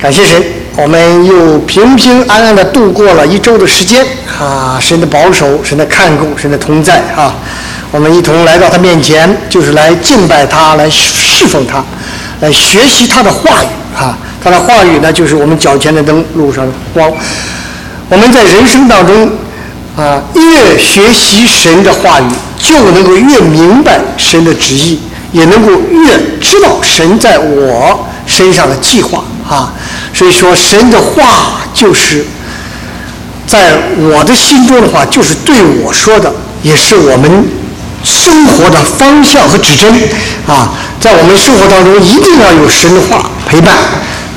感谢神，我们又平平安安的度过了一周的时间啊！神的保守，神的看顾，神的同在啊！我们一同来到他面前，就是来敬拜他，来侍奉他，来学习他的话语啊！他的话语呢，就是我们脚前的灯，路上的光。我们在人生当中啊，越学习神的话语，就能够越明白神的旨意，也能够越知道神在我身上的计划。啊，所以说神的话就是在我的心中的话，就是对我说的，也是我们生活的方向和指针。啊，在我们生活当中一定要有神的话陪伴，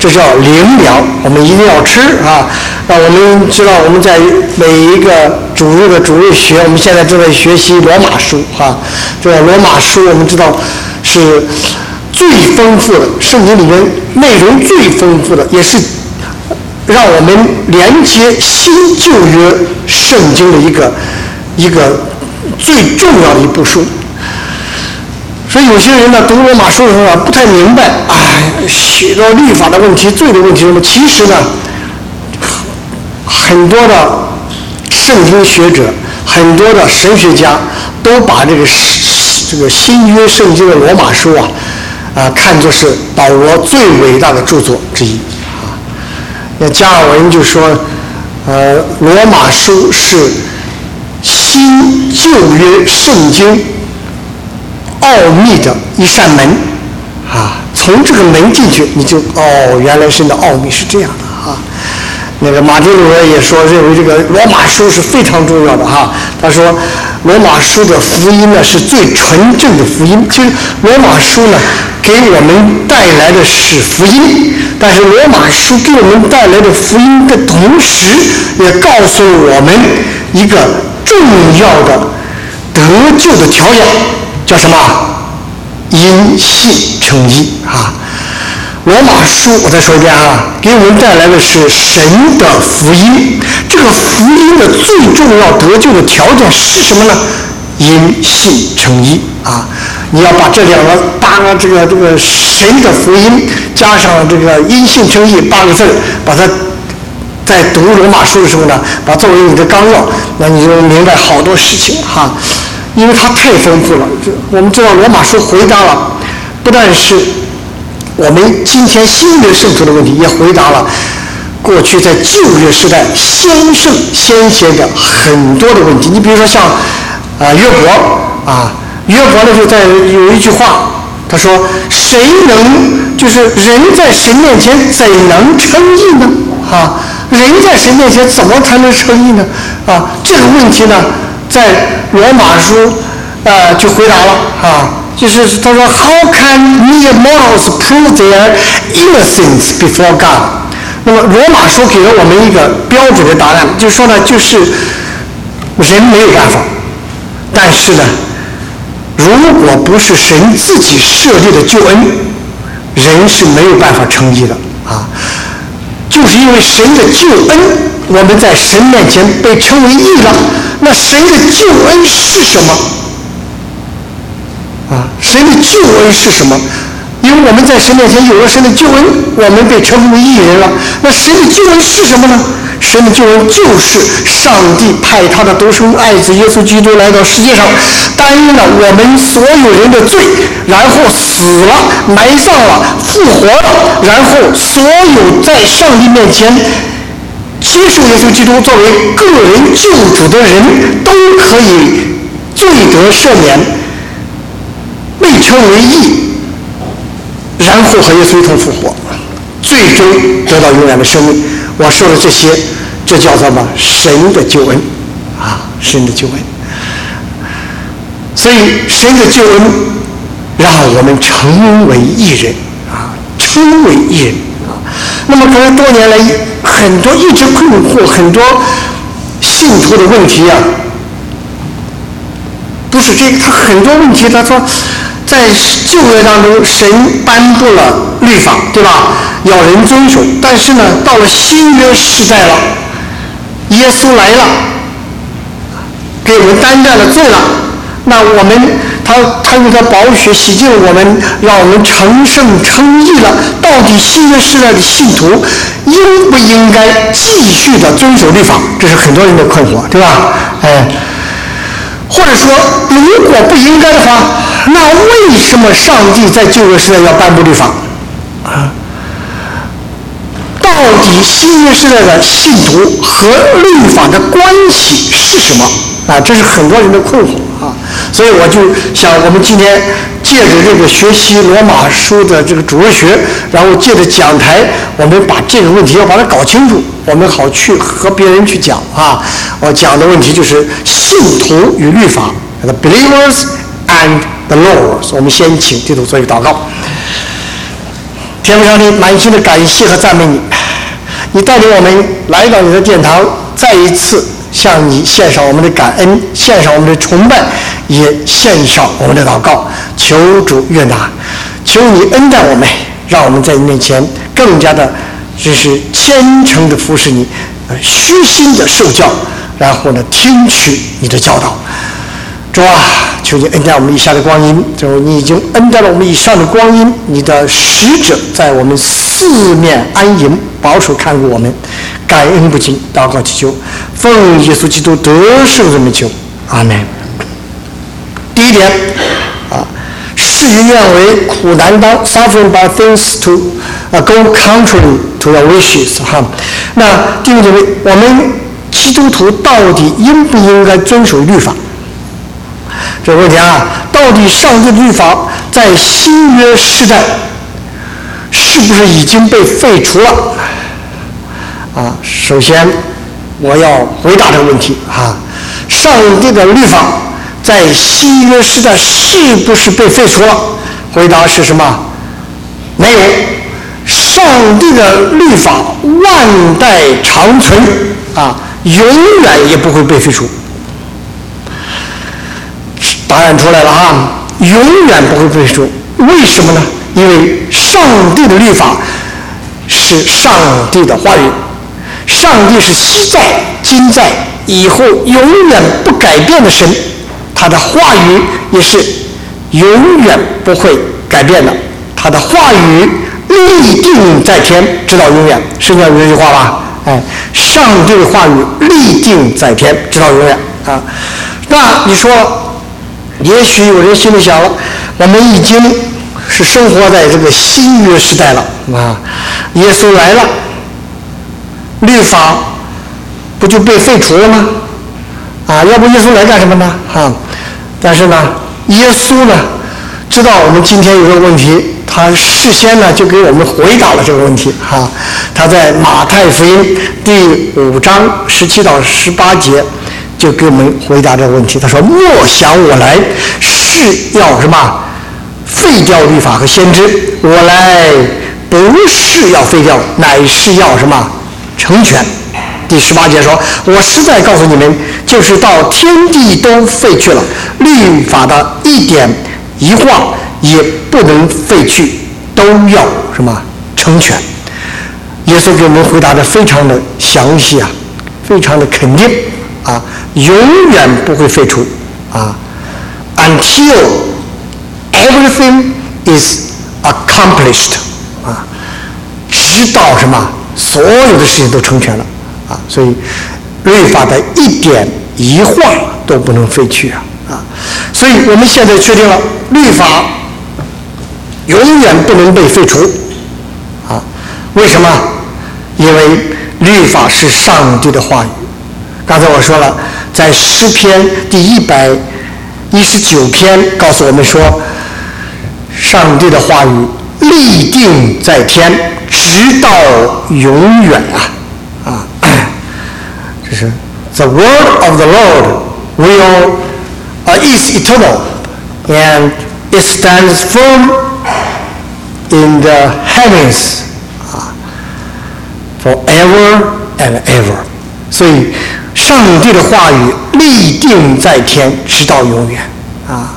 这叫灵粮，我们一定要吃啊。那我们知道我们在每一个主日的主日学，我们现在正在学习罗马书啊。这罗马书我们知道是。最丰富的圣经里面内容最丰富的，也是让我们连接新旧约圣经的一个一个最重要的一部书。所以有些人呢读罗马书的时候啊，不太明白，哎，许多律法的问题、罪的问题什么？其实呢，很多的圣经学者、很多的神学家都把这个这个新约圣经的罗马书啊。啊，看作是保罗最伟大的著作之一啊。那加尔文就说，呃，罗马书是新旧约圣经奥秘的一扇门啊。从这个门进去，你就哦，原来神的奥秘是这样的啊。那个马丁路德也说，认为这个罗马书是非常重要的哈。他说，罗马书的福音呢是最纯正的福音。其实罗马书呢。给我们带来的是福音，但是罗马书给我们带来的福音的同时，也告诉我们一个重要的得救的条件，叫什么？因信称义啊！罗马书我再说一遍啊，给我们带来的是神的福音。这个福音的最重要得救的条件是什么呢？因信称义啊！你要把这两个八个这个这个神的福音加上这个因信称义八个字把它在读罗马书的时候呢，把作为你的纲要，那你就明白好多事情哈。因为它太丰富了。我们知道罗马书回答了，不但是我们今天新约圣徒的问题，也回答了过去在旧约时代先圣先贤的很多的问题。你比如说像啊约伯啊。约伯呢就在有一句话，他说：“谁能就是人在神面前怎能称义呢？啊，人在神面前怎么才能称义呢？啊，这个问题呢，在罗马书啊就回答了啊，就是他说：How can mere mortals prove their innocence before God？那么罗马书给了我们一个标准的答案，就是说呢，就是人没有办法，但是呢。如果不是神自己设立的救恩，人是没有办法成义的啊！就是因为神的救恩，我们在神面前被称为义了。那神的救恩是什么？啊，神的救恩是什么？我们在神面前有了神的救恩，我们被称为义人了。那神的救恩是什么呢？神的救恩就是上帝派他的独生爱子耶稣基督来到世界上，担任了我们所有人的罪，然后死了、埋葬了、复活了，然后所有在上帝面前接受耶稣基督作为个人救主的人都可以罪得赦免，被称为义。然后和耶稣一同复活，最终得到永远的生命。我说的这些，这叫做什么？神的救恩啊，神的救恩。所以神的救恩让我们成为义人啊，成为义人啊。那么，可能多年来很多一直困惑很多信徒的问题啊，不是这他很多问题，他说。在旧约当中，神颁布了律法，对吧？要人遵守。但是呢，到了新约时代了，耶稣来了，给我们担待了罪了。那我们，他他用他宝血洗净了我们，让我们成圣称义了。到底新约时代的信徒应不应该继续的遵守律法？这是很多人的困惑，对吧？哎，或者说，如果不应该的话，那为什么上帝在旧约时代要颁布律法？啊？到底新约时代的信徒和律法的关系是什么？啊，这是很多人的困惑啊。所以我就想，我们今天借着这个学习罗马书的这个主日学，然后借着讲台，我们把这个问题要把它搞清楚，我们好去和别人去讲啊。我讲的问题就是信徒与律法，the believers and the laws。我们先请基督做一个祷告。天父上帝，满心的感谢和赞美你，你带领我们来到你的殿堂，再一次。向你献上我们的感恩，献上我们的崇拜，也献上我们的祷告。求主悦纳，求你恩待我们，让我们在你面前更加的，就是虔诚的服侍你，呃，虚心的受教，然后呢，听取你的教导。主啊，求你恩待我们以下的光阴。就是，你已经恩待了我们以上的光阴，你的使者在我们四面安营，保守看顾我们。感恩不尽，祷告祈求，奉耶稣基督得胜之名求，阿门。第一点啊，事与愿违，苦难当，suffering by things to go contrary to your wishes。哈，那第二点，我们基督徒到底应不应该遵守律法？这个问题啊，到底上帝的律法在新约时代是不是已经被废除了？啊，首先我要回答这个问题啊，上帝的律法在新约时代是不是被废除了？回答是什么？没有，上帝的律法万代长存啊，永远也不会被废除。答案出来了啊，永远不会背书。为什么呢？因为上帝的律法是上帝的话语。上帝是昔在、今在、以后永远不改变的神，他的话语也是永远不会改变的。他的话语立定在天，直到永远。圣经有这句话吧？哎，上帝的话语立定在天，直到永远啊。那你说，也许有人心里想了，我们已经是生活在这个新约时代了啊，耶稣来了。律法不就被废除了吗？啊，要不耶稣来干什么呢？哈，但是呢，耶稣呢，知道我们今天有个问题，他事先呢就给我们回答了这个问题。哈，他在马太福音第五章十七到十八节就给我们回答这个问题。他说：“莫想我来是要什么废掉律法和先知，我来不是要废掉，乃是要什么？”成全，第十八节说：“我实在告诉你们，就是到天地都废去了，律法的一点一画也不能废去，都要什么成全。”耶稣给我们回答的非常的详细啊，非常的肯定啊，永远不会废除啊，until everything is accomplished 啊，直到什么？所有的事情都成全了，啊，所以律法的一点一画都不能废去啊，啊，所以我们现在确定了律法永远不能被废除，啊，为什么？因为律法是上帝的话语。刚才我说了，在诗篇第一百一十九篇告诉我们说，上帝的话语立定在天。直到永远啊啊！这是 The word of the Lord will is eternal and it stands firm in the heavens 啊，forever and ever。所以， 上帝的话语立定在天，直到永远啊，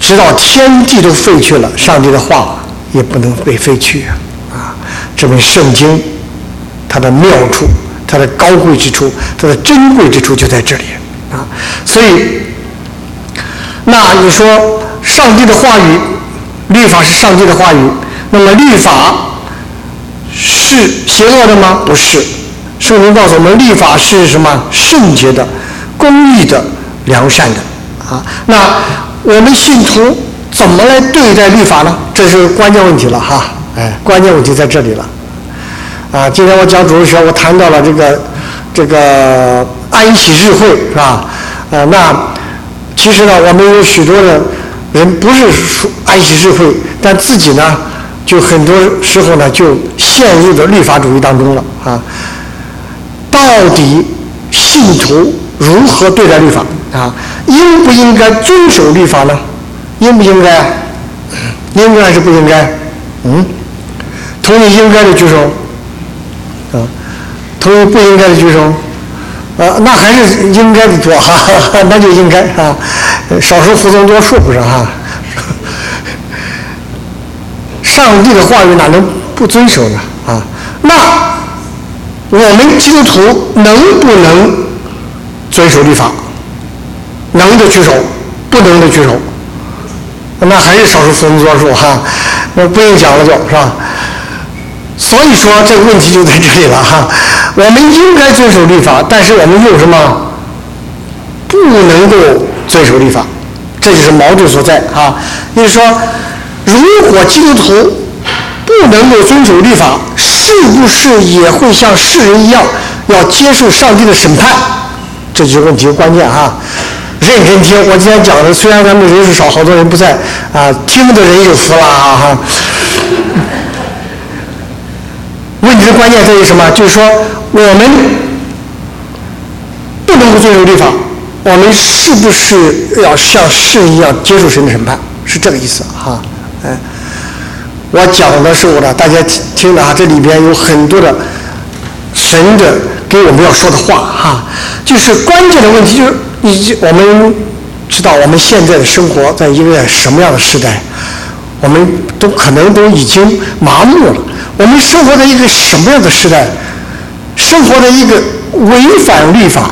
直到天地都废去了，上帝的话也不能被废去啊。这本圣经，它的妙处，它的高贵之处，它的珍贵之处就在这里啊！所以，那你说上帝的话语，律法是上帝的话语，那么律法是邪恶的吗？不是。圣经告诉我们，律法是什么？圣洁的、公义的、良善的。啊，那我们信徒怎么来对待律法呢？这是关键问题了哈。哎，关键问题在这里了。啊，今天我讲主日学，我谈到了这个这个安息日会是吧？呃，那其实呢，我们有许多的人不是说安息日会，但自己呢，就很多时候呢，就陷入了律法主义当中了啊。到底信徒如何对待律法啊？应不应该遵守律法呢？应不应该？应该还是不应该？嗯，同意应该的举手。啊，同意不应该的举手。啊，那还是应该的多哈，那就应该啊。少数服从多数不是哈？上帝的话语哪能不遵守呢？啊，那。我们基督徒能不能遵守律法？能的举手，不能的举手。那还是少数服从多数哈，那不用讲了，就是吧？所以说这个问题就在这里了哈。我们应该遵守律法，但是我们又什么？不能够遵守律法，这就是矛盾所在啊。就是说，如果基督徒不能够遵守律法，是不是也会像世人一样要接受上帝的审判？这就是问题的关键哈！认真听，我今天讲的，虽然咱们人数少，好多人不在啊，听的人就服了哈。问题的关键在于什么？就是说，我们不能够遵守律法，我们是不是要像世人一样接受神的审判？是这个意思哈，哎。我讲的时候呢，大家听听啊，这里边有很多的神的给我们要说的话哈，就是关键的问题就是，你我们知道我们现在的生活在一个什么样的时代，我们都可能都已经麻木了。我们生活在一个什么样的时代？生活在一个违反律法、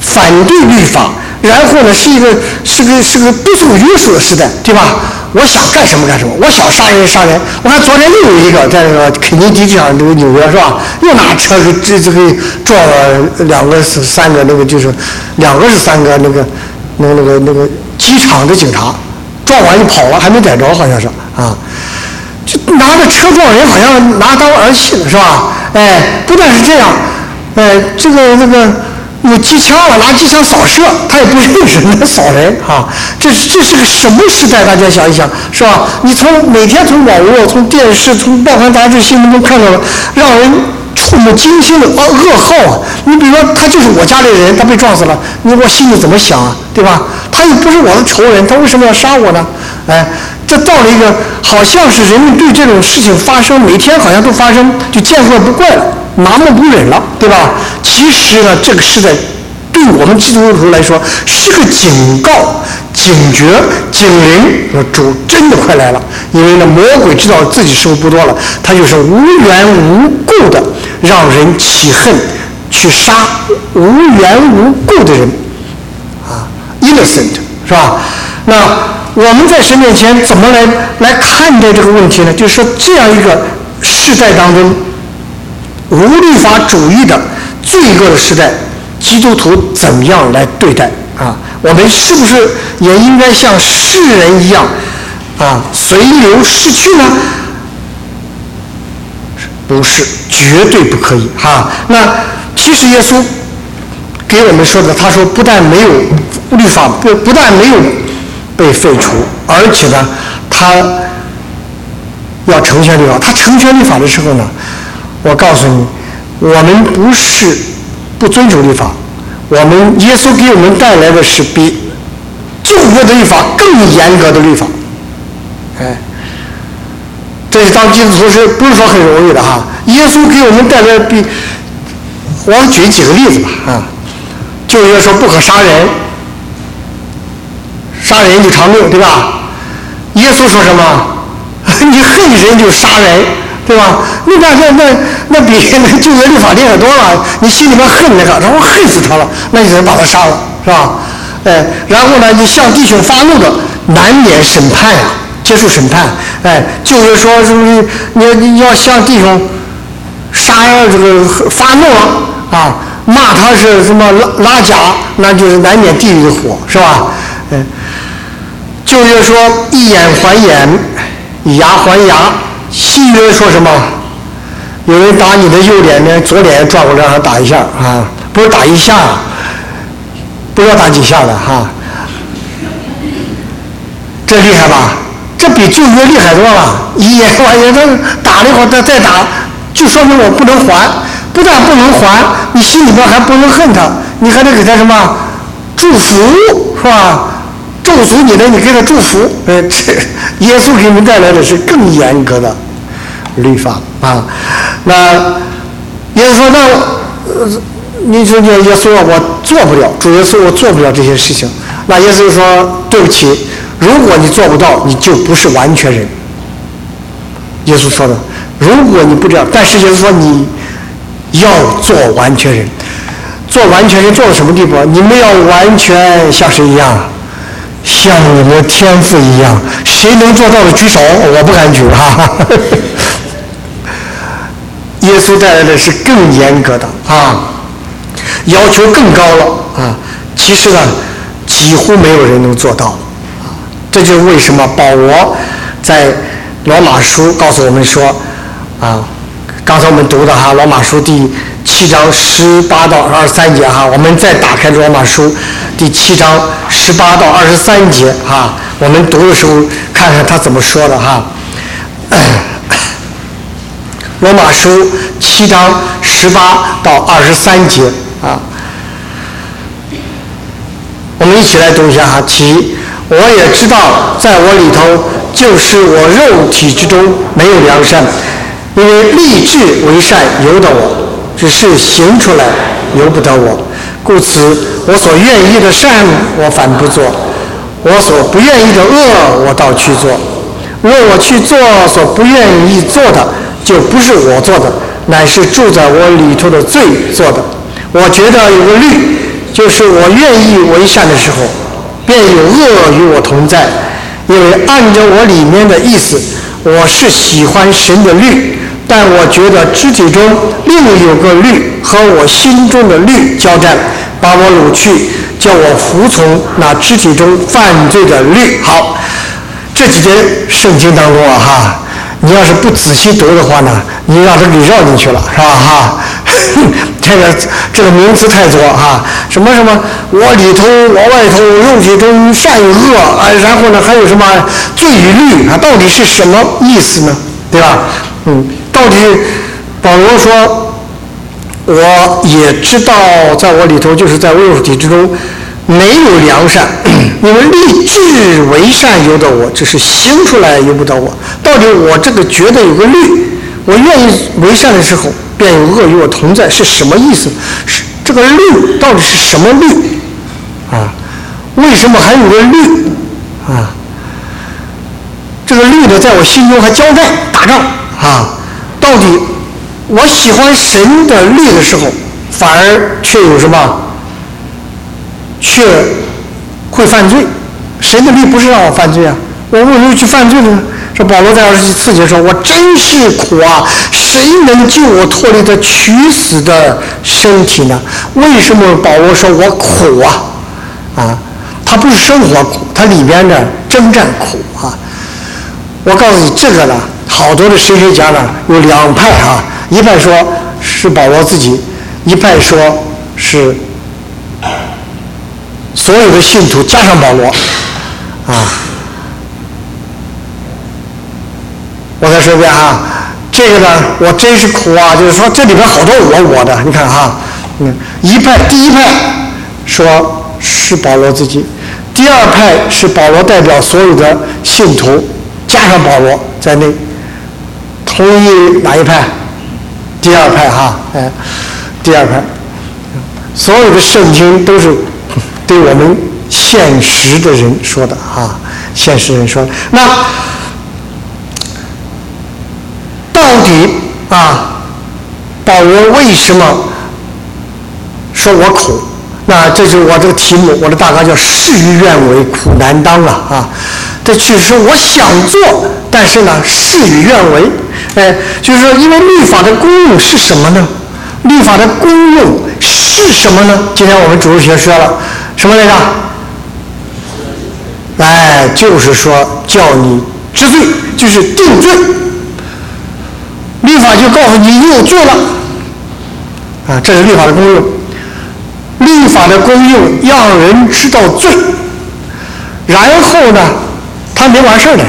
反对律法，然后呢是一个是个是个不受约束的时代，对吧？我想干什么干什么，我想杀人杀人。我看昨天又有一个在那个肯尼迪机场，这个纽约是吧？又拿车给这这个撞了两个是三个那个就是两个是三个那个那个那个那个机场的警察，撞完就跑了，还没逮着好像是啊。就拿着车撞人，好像拿刀儿戏了是吧？哎，不但是这样，哎，这个这个。有机枪了，拿机枪扫射，他也不认识那扫人 哈。这这是个什么时代？大家想一想，是吧？你从每天从网络、从电视、从报刊杂志、新闻中看到了让人触目惊心的噩噩耗啊！你比如说，他就是我家里人，他被撞死了，你我心里怎么想啊？对吧？他又不是我的仇人，他为什么要杀我呢？哎，这到了一个好像是人们对这种事情发生，每天好像都发生，就见怪不怪了。麻木不忍了，对吧？其实呢，这个时代对我们基督徒来说是个警告、警觉、警铃。主真的快来了，因为呢，魔鬼知道自己时候不多了，他就是无缘无故的让人起恨，去杀无缘无故的人，啊，innocent 是吧？那我们在神面前怎么来来看待这个问题呢？就是说，这样一个时代当中。无律法主义的罪恶的时代，基督徒怎么样来对待啊？我们是不是也应该像世人一样啊，随流逝去呢？不是，绝对不可以哈。那其实耶稣给我们说的，他说不但没有律法不不但没有被废除，而且呢，他要成全律法。他成全律法的时候呢？我告诉你，我们不是不遵守律法，我们耶稣给我们带来的是比旧约的律法更严格的律法。哎，这是当基督徒是不是说很容易的哈？耶稣给我们带来比，我举几个例子吧啊，旧约说不可杀人，杀人就偿命，对吧？耶稣说什么？你恨人就杀人。对吧？那那那那比那旧约律法厉害多了。你心里面恨那个，然后恨死他了，那你只能把他杀了，是吧？哎，然后呢，你向弟兄发怒的，难免审判呀，接受审判。哎，就是说，是不是你你要向弟兄杀这个发怒了啊？骂他是什么拉拉假，那就是难免地狱的火，是吧？嗯，就是说以眼还眼，以牙还牙。戏约说什么？有人打你的右脸呢，左脸转过来让他打一下啊，不是打一下，不知道打几下的哈。这厉害吧？这比旧约厉害多了。以眼还眼，他打了以后再再打，就说明我不能还。不但不能还，你心里边还不能恨他，你还得给他什么祝福，是吧？咒诅你的，你给他祝福。呃，这 耶稣给你们带来的是更严格的律法啊。那耶稣说：“那你说，耶稣，我做不了。主耶稣，我做不了这些事情。”那耶稣说：“对不起，如果你做不到，你就不是完全人。”耶稣说的：“如果你不这样，但是耶稣说你。”要做完全人，做完全人做到什么地步？你们要完全像谁一样？像你们天赋一样。谁能做到的举手？我不敢举哈。耶稣带来的是更严格的啊，要求更高了啊。其实呢，几乎没有人能做到啊。这就是为什么保罗在罗马书告诉我们说啊。刚才我们读的哈，《罗马书》第七章十八到二十三节哈，我们再打开《罗马书》第七章十八到二十三节哈，我们读的时候看看他怎么说的哈，《罗马书》七章十八到二十三节啊，我们一起来读一下哈。其我也知道，在我里头，就是我肉体之中没有良善。因为立志为善由得我，只是行出来由不得我，故此我所愿意的善我反不做，我所不愿意的恶我倒去做。若我去做所不愿意做的，就不是我做的，乃是住在我里头的罪做的。我觉得有个律，就是我愿意为善的时候，便有恶与我同在，因为按着我里面的意思，我是喜欢神的律。但我觉得肢体中另有个律和我心中的律交战，把我掳去，叫我服从那肢体中犯罪的律。好，这几节圣经当中啊，哈，你要是不仔细读的话呢，你让他给绕进去了，是吧？哈，这个这个名词太多哈，什么什么我里头我外头肉体中善与恶啊，然后呢还有什么罪与律啊，到底是什么意思呢？对吧？嗯。到底，保罗说，我也知道，在我里头，就是在肉体之中，没有良善。你们立志为善由得我，只是行出来由不得我。到底我这个觉得有个律，我愿意为善的时候，便有恶与我同在，是什么意思？是这个律到底是什么律？啊，为什么还有个律？啊，这个律呢，在我心中还交战打仗啊。到底，我喜欢神的律的时候，反而却有什么？却会犯罪。神的律不是让我犯罪啊，我为什么去犯罪呢？说保罗在二十四节说：“我真是苦啊！谁能救我脱离这取死的身体呢？”为什么保罗说我苦啊？啊，他不是生活苦，他里边的征战苦啊。我告诉你，这个呢。好多的神学家呢，有两派啊，一派说是保罗自己，一派说是所有的信徒加上保罗，啊，我再说一遍哈，这个呢，我真是苦啊，就是说这里边好多我我的，你看哈，嗯，一派第一派说是保罗自己，第二派是保罗代表所有的信徒加上保罗在内。同意哪一派？第二派哈，哎，第二派，所有的圣经都是对我们现实的人说的啊，现实人说的。那到底啊，保罗为什么说我苦？那这就是我这个题目，我的大纲叫“事与愿违，苦难当”啊啊！这确实我想做，但是呢，事与愿违。哎，就是说，因为律法的功用是什么呢？律法的功用是什么呢？今天我们主日学说了什么来着？哎，就是说叫你知罪，就是定罪。律法就告诉你你有罪了啊，这是律法的功用。律法的功用让人知道罪，然后呢，他没完事儿呢。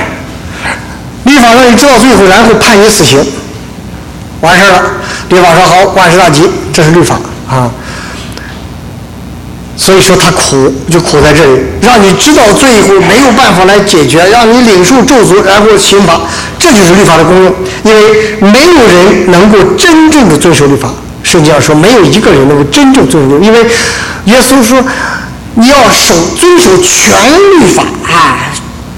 律法让你知道罪后，然后判你死刑，完事儿了。律法说好，万事大吉，这是律法啊。所以说他苦就苦在这里，让你知道罪后没有办法来解决，让你领受咒诅，然后刑罚，这就是律法的功用。因为没有人能够真正的遵守律法。圣经上说，没有一个人能够真正遵守，因为耶稣说，你要守遵守全律法啊，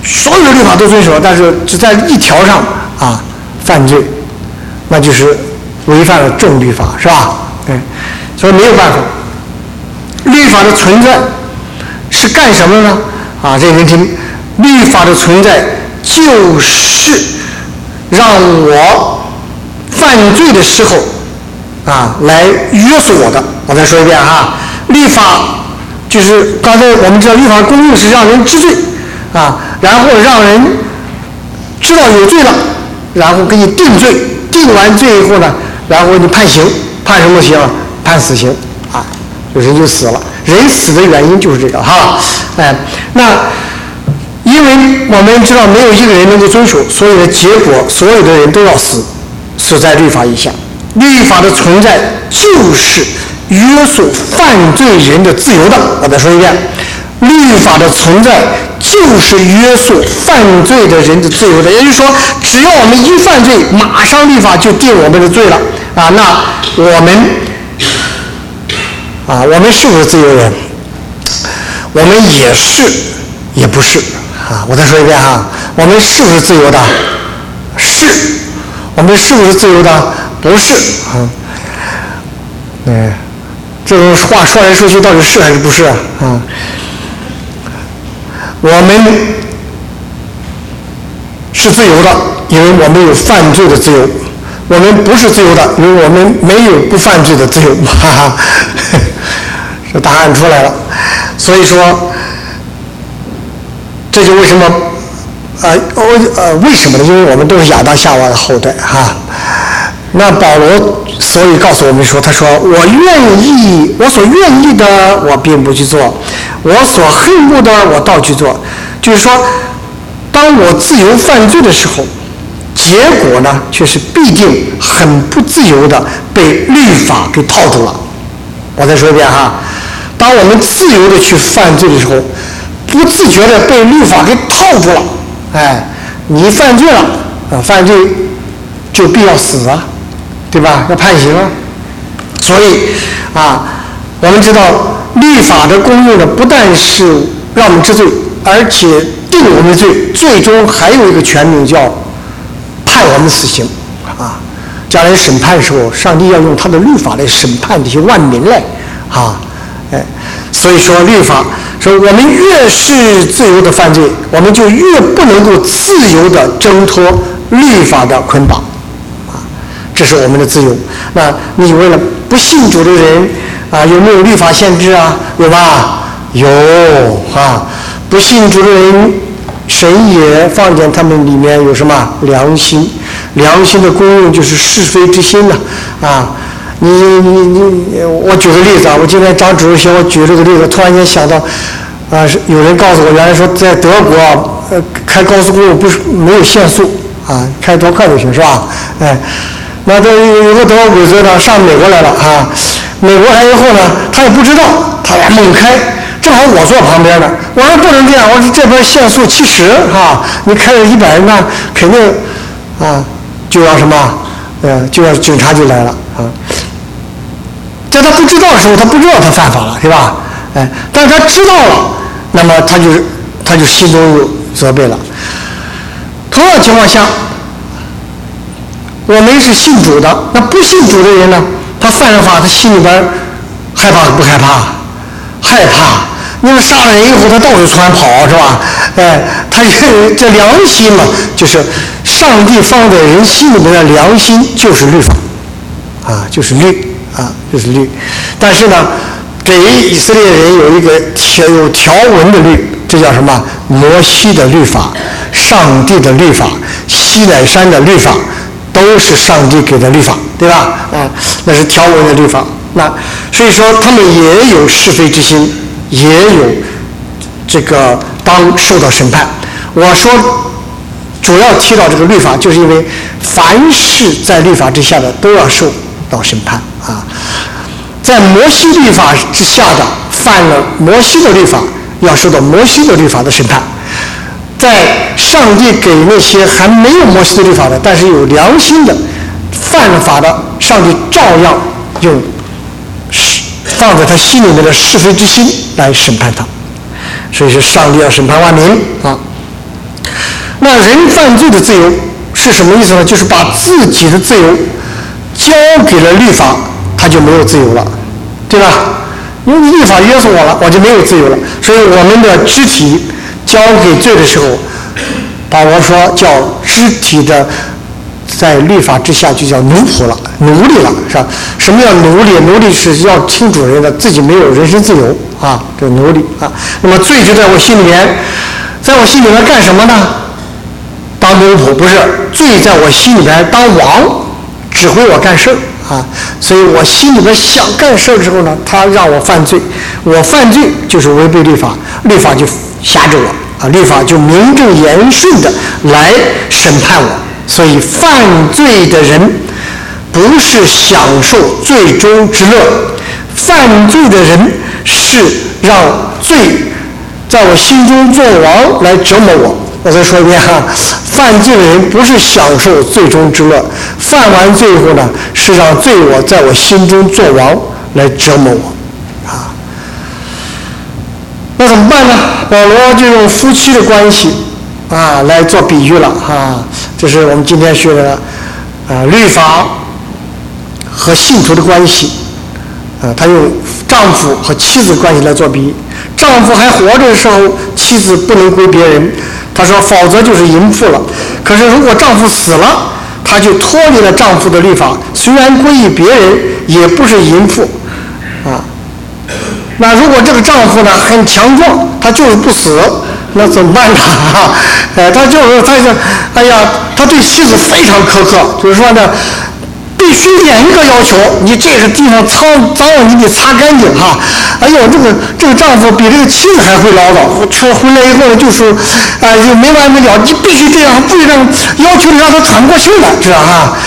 所有的律法都遵守，但是只在一条上啊犯罪，那就是违反了重律法，是吧？对，所以没有办法。律法的存在是干什么呢？啊，这人听，律法的存在就是让我犯罪的时候。啊，来约束我的。我再说一遍哈，律法就是刚才我们知道，律法功用是让人知罪啊，然后让人知道有罪了，然后给你定罪，定完罪以后呢，然后你判刑，判什么刑？判死刑啊，人就死了。人死的原因就是这个哈，哎，那因为我们知道没有一个人能够遵守，所有的结果，所有的人都要死，死在律法以下。律法的存在就是约束犯罪人的自由的。我再说一遍，律法的存在就是约束犯罪的人的自由的。也就是说，只要我们一犯罪，马上律法就定我们的罪了啊！那我们啊，我们是不是自由人？我们也是，也不是啊！我再说一遍哈，我们是不是自由的？是。我们是不是自由的？不是啊，哎，这种话说来说去，到底是还是不是啊？啊，我们是自由的，因为我们有犯罪的自由；我们不是自由的，因为我们没有不犯罪的自由。哈哈，这答案出来了。所以说，这就为什么啊？我呃，为什么呢？因为我们都是亚当夏娃的后代哈。那保罗所以告诉我们说：“他说我愿意，我所愿意的我并不去做，我所恨恶的我倒去做。就是说，当我自由犯罪的时候，结果呢却是必定很不自由的被律法给套住了。我再说一遍哈，当我们自由的去犯罪的时候，不自觉的被律法给套住了。哎，你犯罪了啊，犯罪就必要死啊。”对吧？要判刑啊，所以啊，我们知道律法的功用呢，不但是让我们知罪，而且定我们的罪，最终还有一个全名叫判我们死刑啊。将来审判的时候，上帝要用他的律法来审判这些万民来啊，哎，所以说律法说我们越是自由的犯罪，我们就越不能够自由的挣脱律法的捆绑啊。这是我们的自由。那你为了不信主的人啊，有没有律法限制啊？有吧？有啊。不信主的人，神也放在他们里面有什么良心？良心的功用就是是非之心呐。啊，你你你，我举个例子啊。我今天张主任我举这个例子，突然间想到，啊，是有人告诉我，原来说在德国，呃，开高速公路不是没有限速啊，开多快都行，是吧？哎。那这有个德国鬼子呢，上美国来了啊！美国来以后呢，他也不知道，他俩猛开，正好我坐旁边呢。我说不能这样，我说这边限速七十哈，你开了一百，那肯定啊就要什么，呃，就要警察就来了啊。在他不知道的时候，他不知道他犯法了，是吧？哎，但是他知道了，那么他就他就心中有责备了。同样情况下。我们是信主的，那不信主的人呢？他犯了法，他心里边害怕不害怕？害怕。你说杀了人以后，他到处窜跑是吧？哎，他这良心嘛，就是上帝放在人心里面的良心，就是律法，啊，就是律啊，就是律。但是呢，给以色列人有一个条有条文的律，这叫什么？摩西的律法，上帝的律法，西乃山的律法，都是上帝给的律法，对吧？啊，那是条文的律法。那所以说，他们也有是非之心。也有这个当受到审判。我说主要提到这个律法，就是因为凡是在律法之下的都要受到审判啊。在摩西律法之下的犯了摩西的律法，要受到摩西的律法的审判。在上帝给那些还没有摩西的律法的，但是有良心的犯了法的，上帝照样用放在他心里面的是非之心来审判他，所以说上帝要审判万民啊。那人犯罪的自由是什么意思呢？就是把自己的自由交给了律法，他就没有自由了，对吧？因为律法约束我了，我就没有自由了。所以我们的肢体交给罪的时候，保罗说叫肢体的。在律法之下就叫奴仆了，奴隶了，是吧？什么叫奴隶？奴隶是要听主人的，自己没有人身自由啊，这奴隶啊。那么罪就在我心里面，在我心里面干什么呢？当奴仆不是，罪在我心里面当王，指挥我干事啊。所以我心里面想干事的时候呢，他让我犯罪，我犯罪就是违背律法，律法就辖制我啊，律法就名正言顺的来审判我。所以，犯罪的人不是享受最终之乐，犯罪的人是让罪在我心中做王来折磨我。我再说一遍哈，犯罪的人不是享受最终之乐，犯完罪以后呢，是让罪我在我心中做王来折磨我，啊，那怎么办呢？保罗就用夫妻的关系。啊，来做比喻了哈，这是我们今天学的啊，律法和信徒的关系啊，他用丈夫和妻子关系来做比喻。丈夫还活着的时候，妻子不能归别人，他说，否则就是淫妇了。可是如果丈夫死了，他就脱离了丈夫的律法，虽然归于别人，也不是淫妇。那如果这个丈夫呢很强壮，他就是不死。那怎么办呢？哎，他就是，他就，哎呀，他对妻子非常苛刻，就是说呢，必须严格要求，你这个地方脏脏了，你得擦干净哈。哎呦，这个这个丈夫比这个妻子还会唠叨，出回来以后就是，哎，就没完没了，你必须这样，不许这样，要求你让他喘不过气来，知道哈？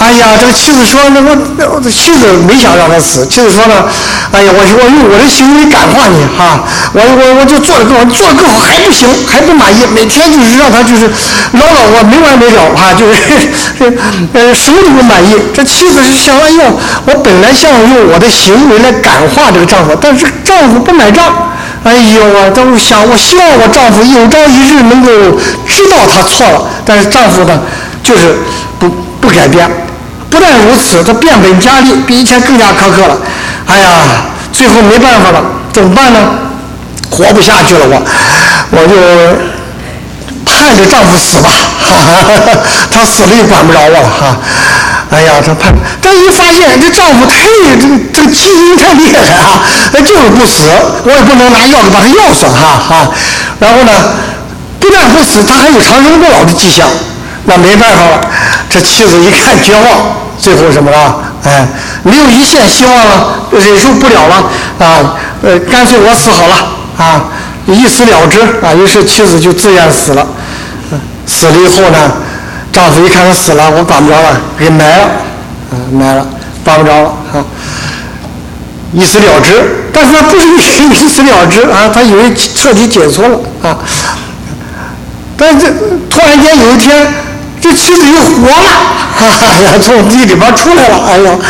哎呀，这个妻子说：“那我，妻子没想让他死。妻子说呢，哎呀，我我用我的行为感化你哈，我我我就做的更好，做的更好还不行，还不满意，每天就是让他就是唠叨我没完没了哈，就是 呃什么都不满意。这妻子是想，哎呦，我本来想用我的行为来感化这个丈夫，但是丈夫不买账。哎呦啊，都想我希望我丈夫有朝一日能够知道他错了，但是丈夫呢，就是不不改变。”不但如此，他变本加厉，比以前更加苛刻了。哎呀，最后没办法了，怎么办呢？活不下去了，我我就盼着丈夫死吧。哈哈哈他死了也管不着我了哈。哎呀，他盼，但一发现这丈夫太这个这个基因太厉害啊，他就是不死，我也不能拿药给把他药死哈哈。然后呢，不但不死，他还有长生不老的迹象。那没办法了，这妻子一看绝望，最后什么了？哎，没有一线希望了，忍受不了了啊！呃，干脆我死好了啊，一死了之啊。于是妻子就自愿死了。死了以后呢，丈夫一看她死了，我管不着了，给埋了，啊，埋了，管不着了啊，一死了之。但是他不是 一死了之啊，他以为彻底解脱了啊。但是这突然间有一天。这妻子又活了，哎呀，从地里边出来了，哎呦，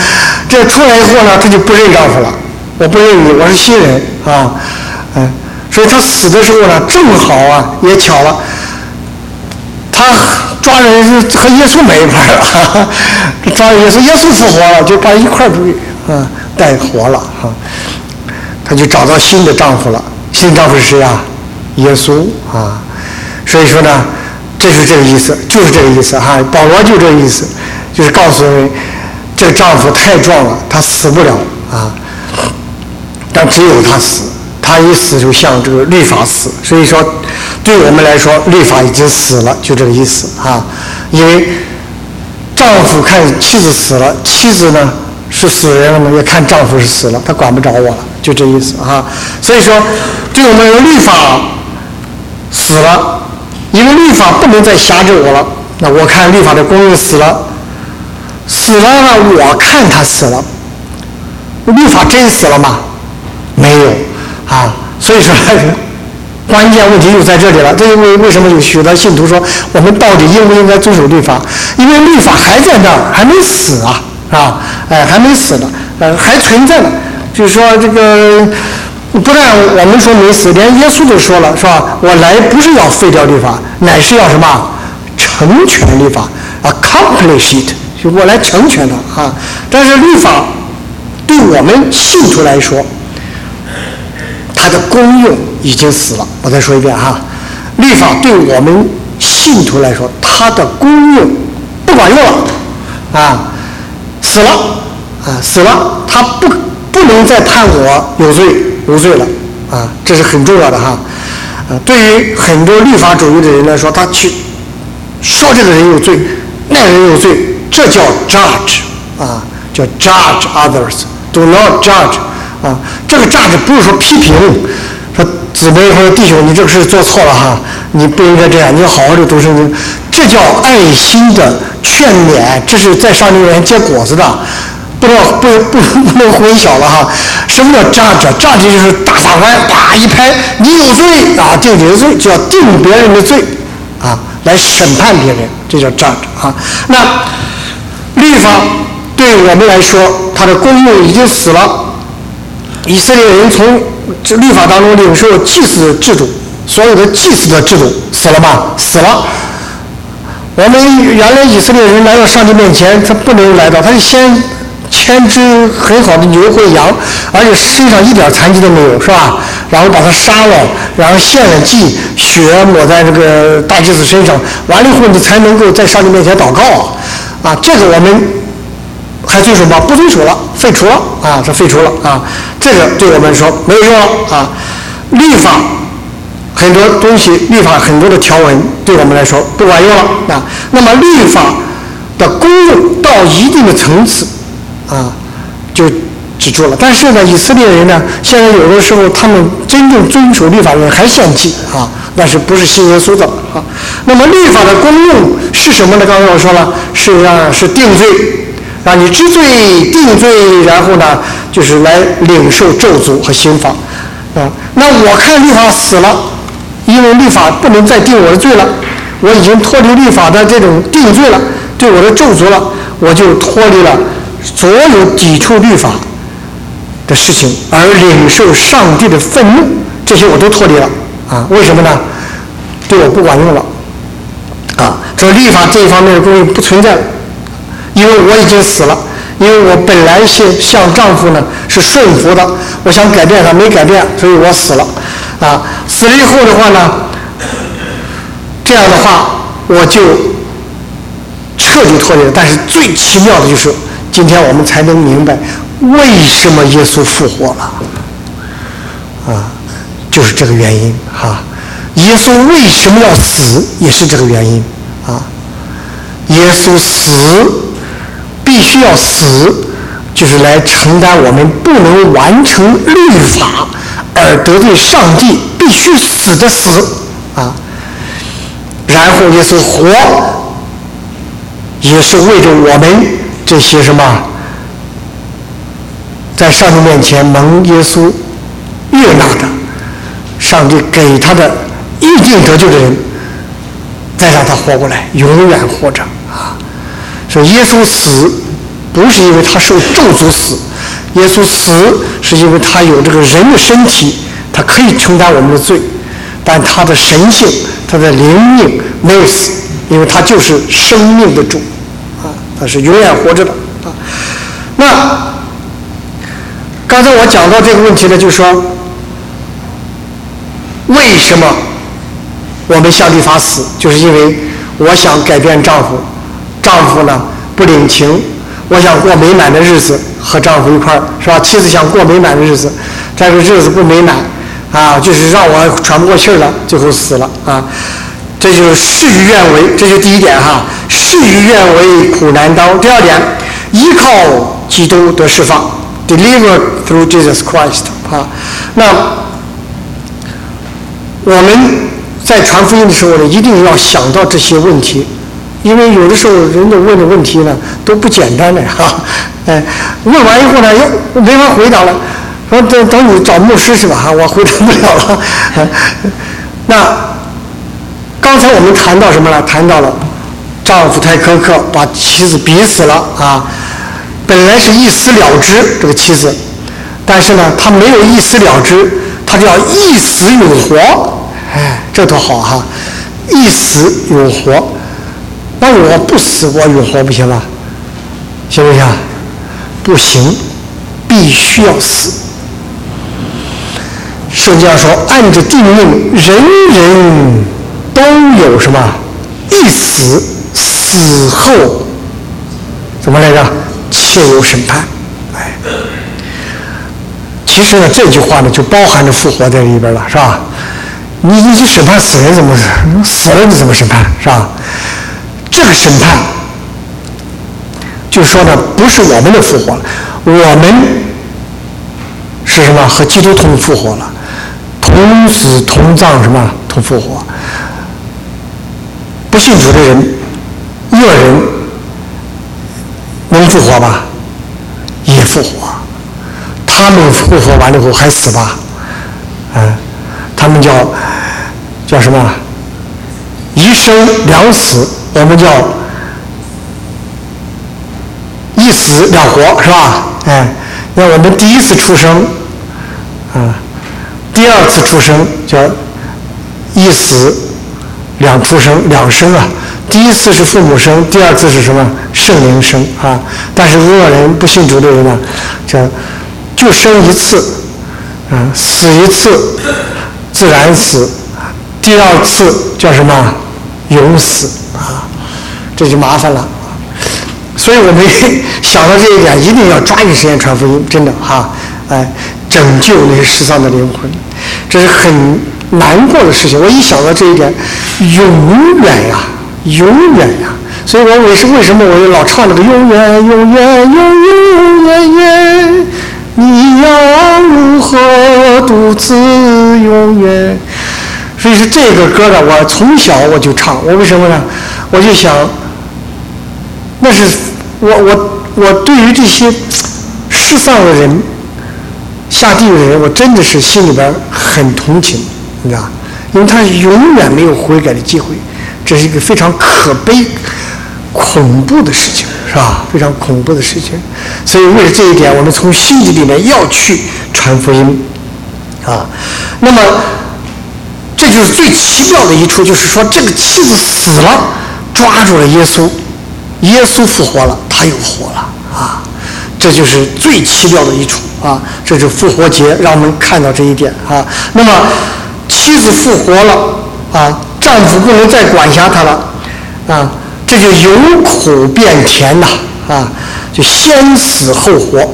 这出来以后呢，他就不认丈夫了，我不认你，我是新人啊，哎，所以他死的时候呢，正好啊，也巧了，他抓人是和耶稣埋一块儿了，抓耶稣，耶稣复活了，就把一块儿给啊带活了哈。她就找到新的丈夫了。新丈夫是谁啊？耶稣啊。所以说呢，这是这个意思，就是这个意思哈。保罗就这个意思，就是告诉人，这个丈夫太壮了，他死不了啊。但只有他死，他一死就像这个律法死。所以说，对我们来说，律法已经死了，就这个意思啊。因为丈夫看妻子死了，妻子呢是死人了嘛，也看丈夫是死了，他管不着我了，就这意思啊。所以说，对我们律法死了，因为律法不能再辖制我了。那我看律法的功用死了，死了呢，我看他死了，律法真死了吗？没有啊。所以说。关键问题就在这里了，这因为为什么有许多信徒说我们到底应不应该遵守律法？因为律法还在那儿，还没死啊，啊，哎，还没死呢，呃，还存在呢。就是说这个不但我们说没死，连耶稣都说了，是吧？我来不是要废掉律法，乃是要什么？成全律法，accomplish it，就我来成全它啊。但是律法对我们信徒来说，它的功用已经死了。我再说一遍哈，律法对我们信徒来说，它的功用不管用了，啊，死了，啊，死了，它不不能再判我有罪无罪了，啊，这是很重要的哈。啊，对于很多律法主义的人来说，他去说这个人有罪，那个人有罪，这叫 judge，啊，叫 judge others，do not judge。啊，这个 judge 不是说批评，说姊妹或者弟兄，你这个事做错了哈，你不应该这样，你要好好的读圣经，这叫爱心的劝勉，这是在上帝面前结果子的，不要不不不能混淆了哈。什么叫站着？站着就是大法官啪一拍，你有罪啊，定你的罪，就要定别人的罪啊，来审判别人，这叫站着啊。那律法对我们来说，它的功用已经死了。以色列人从这律法当中领受祭祀制度，所有的祭祀的制度死了吧？死了。我们原来以色列人来到上帝面前，他不能来到，他是先牵只很好的牛或羊，而且身上一点残疾都没有，是吧？然后把它杀了，然后献了祭，血抹在这个大祭司身上，完了以后你才能够在上帝面前祷告。啊，啊这个我们。还遵守吗？不遵守了，废除了啊！这废除了啊！这个对我们说没有用了啊！律法很多东西，律法很多的条文对我们来说不管用了啊。那么律法的功用到一定的层次啊，就止住了。但是呢，以色列人呢，现在有的时候他们真正遵守律法人还献祭啊，那是不是信耶稣的啊？那么律法的功用是什么呢？刚才我说了，实际上是定罪。让你知罪定罪，然后呢，就是来领受咒诅和刑罚，啊，那我看律法死了，因为律法不能再定我的罪了，我已经脱离律法的这种定罪了，对我的咒诅了，我就脱离了所有抵触律法的事情，而领受上帝的愤怒，这些我都脱离了，啊，为什么呢？对我不管用了，啊，说律法这一方面的功用不存在了。因为我已经死了，因为我本来是向丈夫呢是顺服的，我想改变他没改变，所以我死了，啊，死了以后的话呢，这样的话我就彻底脱离了。但是最奇妙的就是，今天我们才能明白为什么耶稣复活了，啊，就是这个原因哈。耶稣为什么要死，也是这个原因啊。耶稣死。必须要死，就是来承担我们不能完成律法而得罪上帝必须死的死啊。然后耶稣活，也是为着我们这些什么，在上帝面前蒙耶稣悦纳的，上帝给他的预定得救的人，再让他活过来，永远活着啊。所以耶稣死。不是因为他受咒诅死，耶稣死是因为他有这个人的身体，他可以承担我们的罪，但他的神性、他的灵命没有死，因为他就是生命的主，他是永远活着的啊。那刚才我讲到这个问题呢，就是说，为什么我们向立法死，就是因为我想改变丈夫，丈夫呢不领情，我想过美满的日子，和丈夫一块儿是吧？妻子想过美满的日子，但是日子不美满，啊，就是让我喘不过气儿了，最后死了啊。这就是事与愿违，这就第一点哈，事与愿违，苦难当。第二点，依靠基督得释放，deliver through Jesus Christ 啊。那我们在传福音的时候呢，一定要想到这些问题，因为有的时候人的问的问题呢都不简单的哈。哎，问完以后呢，又没法回答了，说等等你找牧师是吧？哈，我回答不了了。那。刚才我们谈到什么了？谈到了丈夫太苛刻，把妻子逼死了啊！本来是一死了之，这个妻子，但是呢，他没有一死了之，他要一死永活。哎，这多好哈！一死永活，那我不死，我永活不行吗？行不行？不行，必须要死。圣经上说，按着定命，人人。都有什么？一死，死后怎么来着？且有审判。哎，其实呢，这句话呢，就包含着复活在里边了，是吧？你你去审判死人怎么死了你怎么审判，是吧？这个审判，就说呢，不是我们的复活了，我们是什么？和基督同复活了，同死同葬，什么同复活？不信主的人，恶人能复活吧？也复活。他们复活完了以后还死吧？嗯，他们叫叫什么？一生两死，我们叫一死两活，是吧？哎，那我们第一次出生，啊，第二次出生叫一死。两出生，两生啊！第一次是父母生，第二次是什么？圣灵生啊！但是恶人不信主的人呢，叫就生一次，啊，死一次，自然死；第二次叫什么？永死啊！这就麻烦了。所以我们 想到这一点，一定要抓紧时间传福音，真的哈！哎，拯救那些失丧的灵魂，这是很。难过的事情，我一想到这一点，永远呀，永远呀，所以我为是为什么我又老唱那个永远永远永永远远，你要如何独自永远？所以说这个歌呢，我从小我就唱，我为什么呢？我就想，那是我我我对于这些失丧的人、下地狱的人，我真的是心里边很同情。你知道，因为他永远没有悔改的机会，这是一个非常可悲、恐怖的事情，是吧？非常恐怖的事情。所以为了这一点，我们从心底里面要去传福音，啊。那么，这就是最奇妙的一处，就是说这个妻子死了，抓住了耶稣，耶稣复活了，他又活了，啊。这就是最奇妙的一处啊！这是复活节，让我们看到这一点啊。那么。妻子复活了啊，丈夫不能再管辖他了啊，这就由苦变甜呐啊，就先死后活，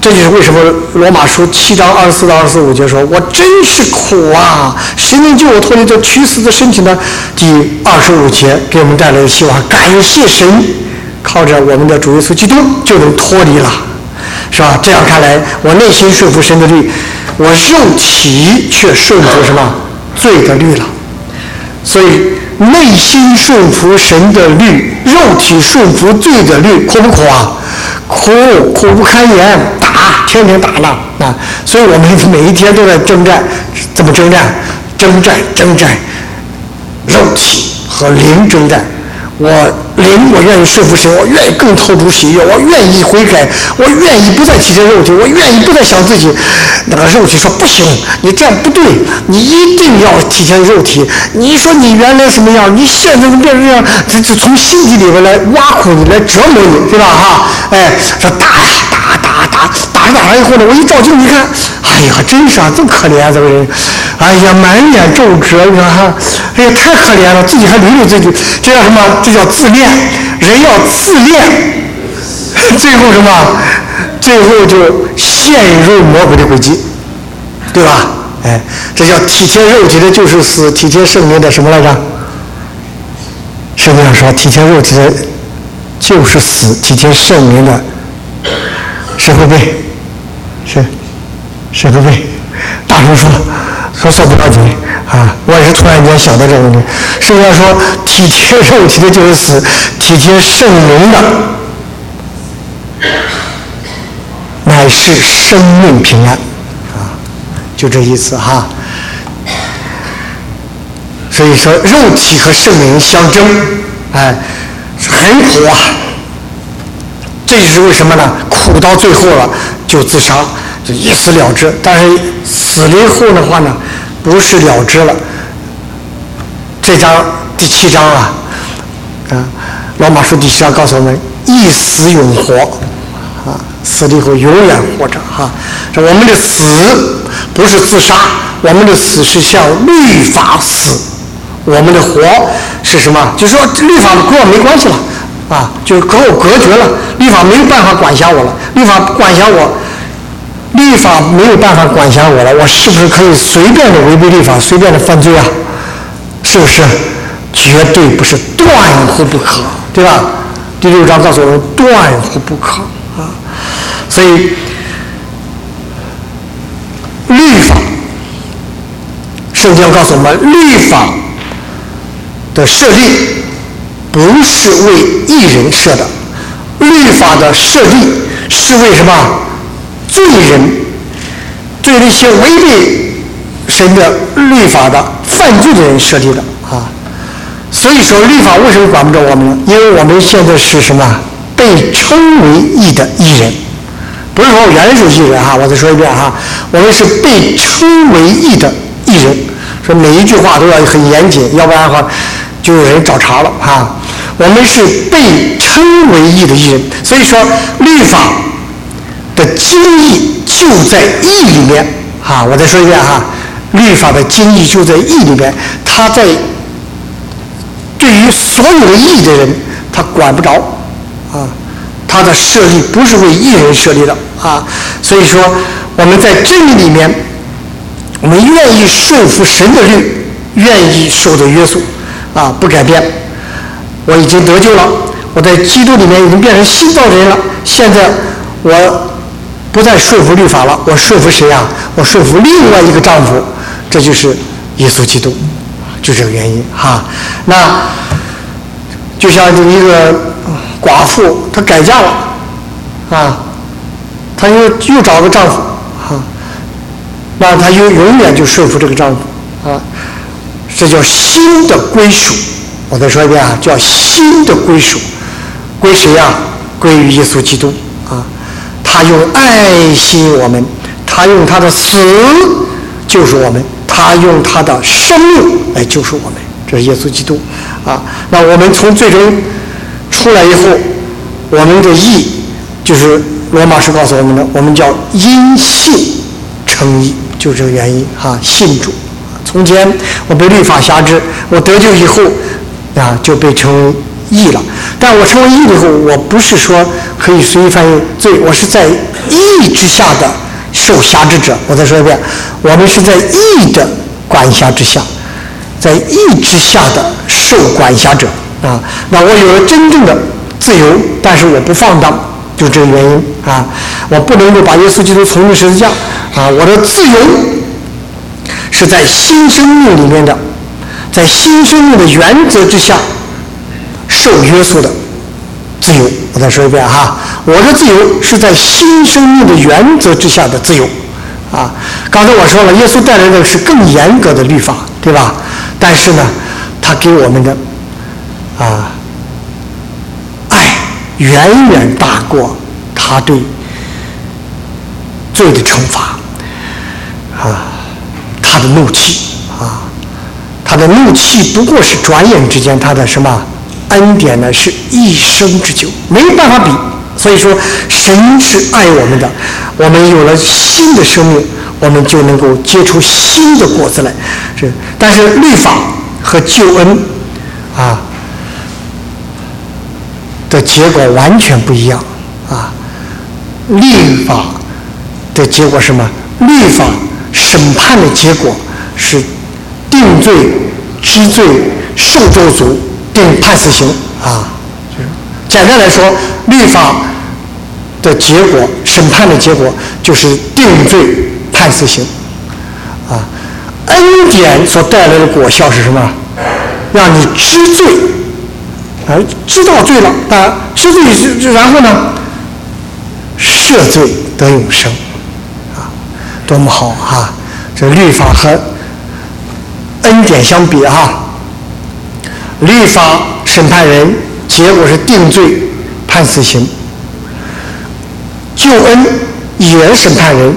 这就是为什么罗马书七章二十四到二十五节说：“我真是苦啊，谁能救我脱离这屈死的身体呢？”第二十五节给我们带来的希望，感谢神，靠着我们的主耶稣基督就能脱离了，是吧？这样看来，我内心顺服神的律。我肉体却顺服什么罪的律了，所以内心顺服神的律，肉体顺服罪的律，苦不苦啊？苦，苦不堪言，打，天天打了啊！所以我们每一天都在征战，怎么征战？征战，征战，肉体和灵征战。我灵，我愿意说服谁，我愿意更透出喜悦，我愿意悔改，我愿意不再体贴肉体，我愿意不再想自己。那个肉体说不行，你这样不对，你一定要体贴肉体。你说你原来什么样，你现在就变成这样？这就从心底里边来挖苦你，来折磨你，对吧？哈，哎，说打呀，打打打打打着打着以后呢，我一照镜子一看，哎呀，真是啊，这么可怜这个人，哎呀，满脸皱褶，你看哈，哎呀，太可怜了，自己还捋捋自己，这叫什么？这叫自恋。人要自恋，最后什么？最后就陷入魔鬼的轨迹，对吧？哎，这叫体贴肉体的就是死，体贴圣灵的什么来着？圣经上说，体贴肉体的就是死，体贴圣灵的。谁会背？谁？谁会背？大声说，说说不要紧啊！我也是突然间想到这个问题。圣经说，体贴肉体的就是死，体贴圣灵的乃是生命平安啊！就这意思哈。所以说，肉体和圣灵相争，哎，很苦啊。这就是为什么呢？苦到最后了，就自杀，就一死了之。但是死了以后的话呢，不是了之了。这章第七章啊，啊，老马书第七章告诉我们：一死永活，啊，死了以后永远活着哈。我们的死不是自杀，我们的死是向律法死，我们的活是什么？就是说律法跟我没关系了。啊，就和我隔绝了，律法没有办法管辖我了，律法管辖我，律法没有办法管辖我了，我是不是可以随便的违背律法，随便的犯罪啊？是不是？绝对不是，断乎不可，对吧？第六章告诉我们，断乎不可啊！所以，律法，圣经告诉我们，律法的设立。不是为一人设的，律法的设立是为什么？罪人，对那些违背神的律法的犯罪的人设立的啊。所以说，律法为什么管不着我们呢？因为我们现在是什么？被称为义的义人，不是说我原是义人哈。我再说一遍哈，我们是被称为义的义人。说每一句话都要很严谨，要不然的话就有人找茬了哈。我们是被称为义的义人，所以说律法的精义就在义里面。啊，我再说一遍哈，律法的精义就在义里面。他在对于所有的义的人，他管不着啊。他的设立不是为义人设立的啊。所以说我们在真理里面，我们愿意顺服神的律，愿意受的约束啊，不改变。我已经得救了，我在基督里面已经变成新造人了。现在我不再顺服律法了，我顺服谁呀？我顺服另外一个丈夫，这就是耶稣基督，就这个原因哈。那就像一个寡妇，她改嫁了啊，她又又找个丈夫哈，那她又永远就顺服这个丈夫啊，这叫新的归属。我再说一遍啊，叫新的归属，归谁呀？归于耶稣基督啊！他用爱心我们，他用他的死救赎我们，他用他的生命来救赎我们。这是耶稣基督啊！那我们从最终出来以后，我们的义就是罗马书告诉我们的，我们叫因信称义，就这个原因啊。信主，从前我被律法辖制，我得救以后。啊，就被称为义了。但我成为义以后，我不是说可以随意犯罪，我是在义之下的受辖制者。我再说一遍，我们是在义的管辖之下，在义之下的受管辖者啊。那我有了真正的自由，但是我不放荡，就这个原因啊。我不能够把耶稣基督从十字架啊。我的自由是在新生命里面的。在新生命的原则之下受约束的自由，我再说一遍哈，我的自由是在新生命的原则之下的自由，啊，刚才我说了，耶稣带来的是更严格的律法，对吧？但是呢，他给我们的啊爱远远大过他对罪的惩罚，啊，他的怒气。他的怒气不过是转眼之间，他的什么恩典呢？是一生之久，没有办法比所以说，神是爱我们的，我们有了新的生命，我们就能够结出新的果子来。是，但是律法和救恩啊的结果完全不一样啊。律法的结果是什么？律法审判的结果是定罪、知罪、受咒诅、定判死刑啊。简单来说，律法的结果、审判的结果就是定罪、判死刑，啊，恩典所带来的果效是什么？让你知罪，啊，知道罪了，啊，知罪，然后呢，赦罪得永生，啊，多么好哈！这律法和点相比哈，律法审判人。结果是定罪判死刑，救恩也审判人，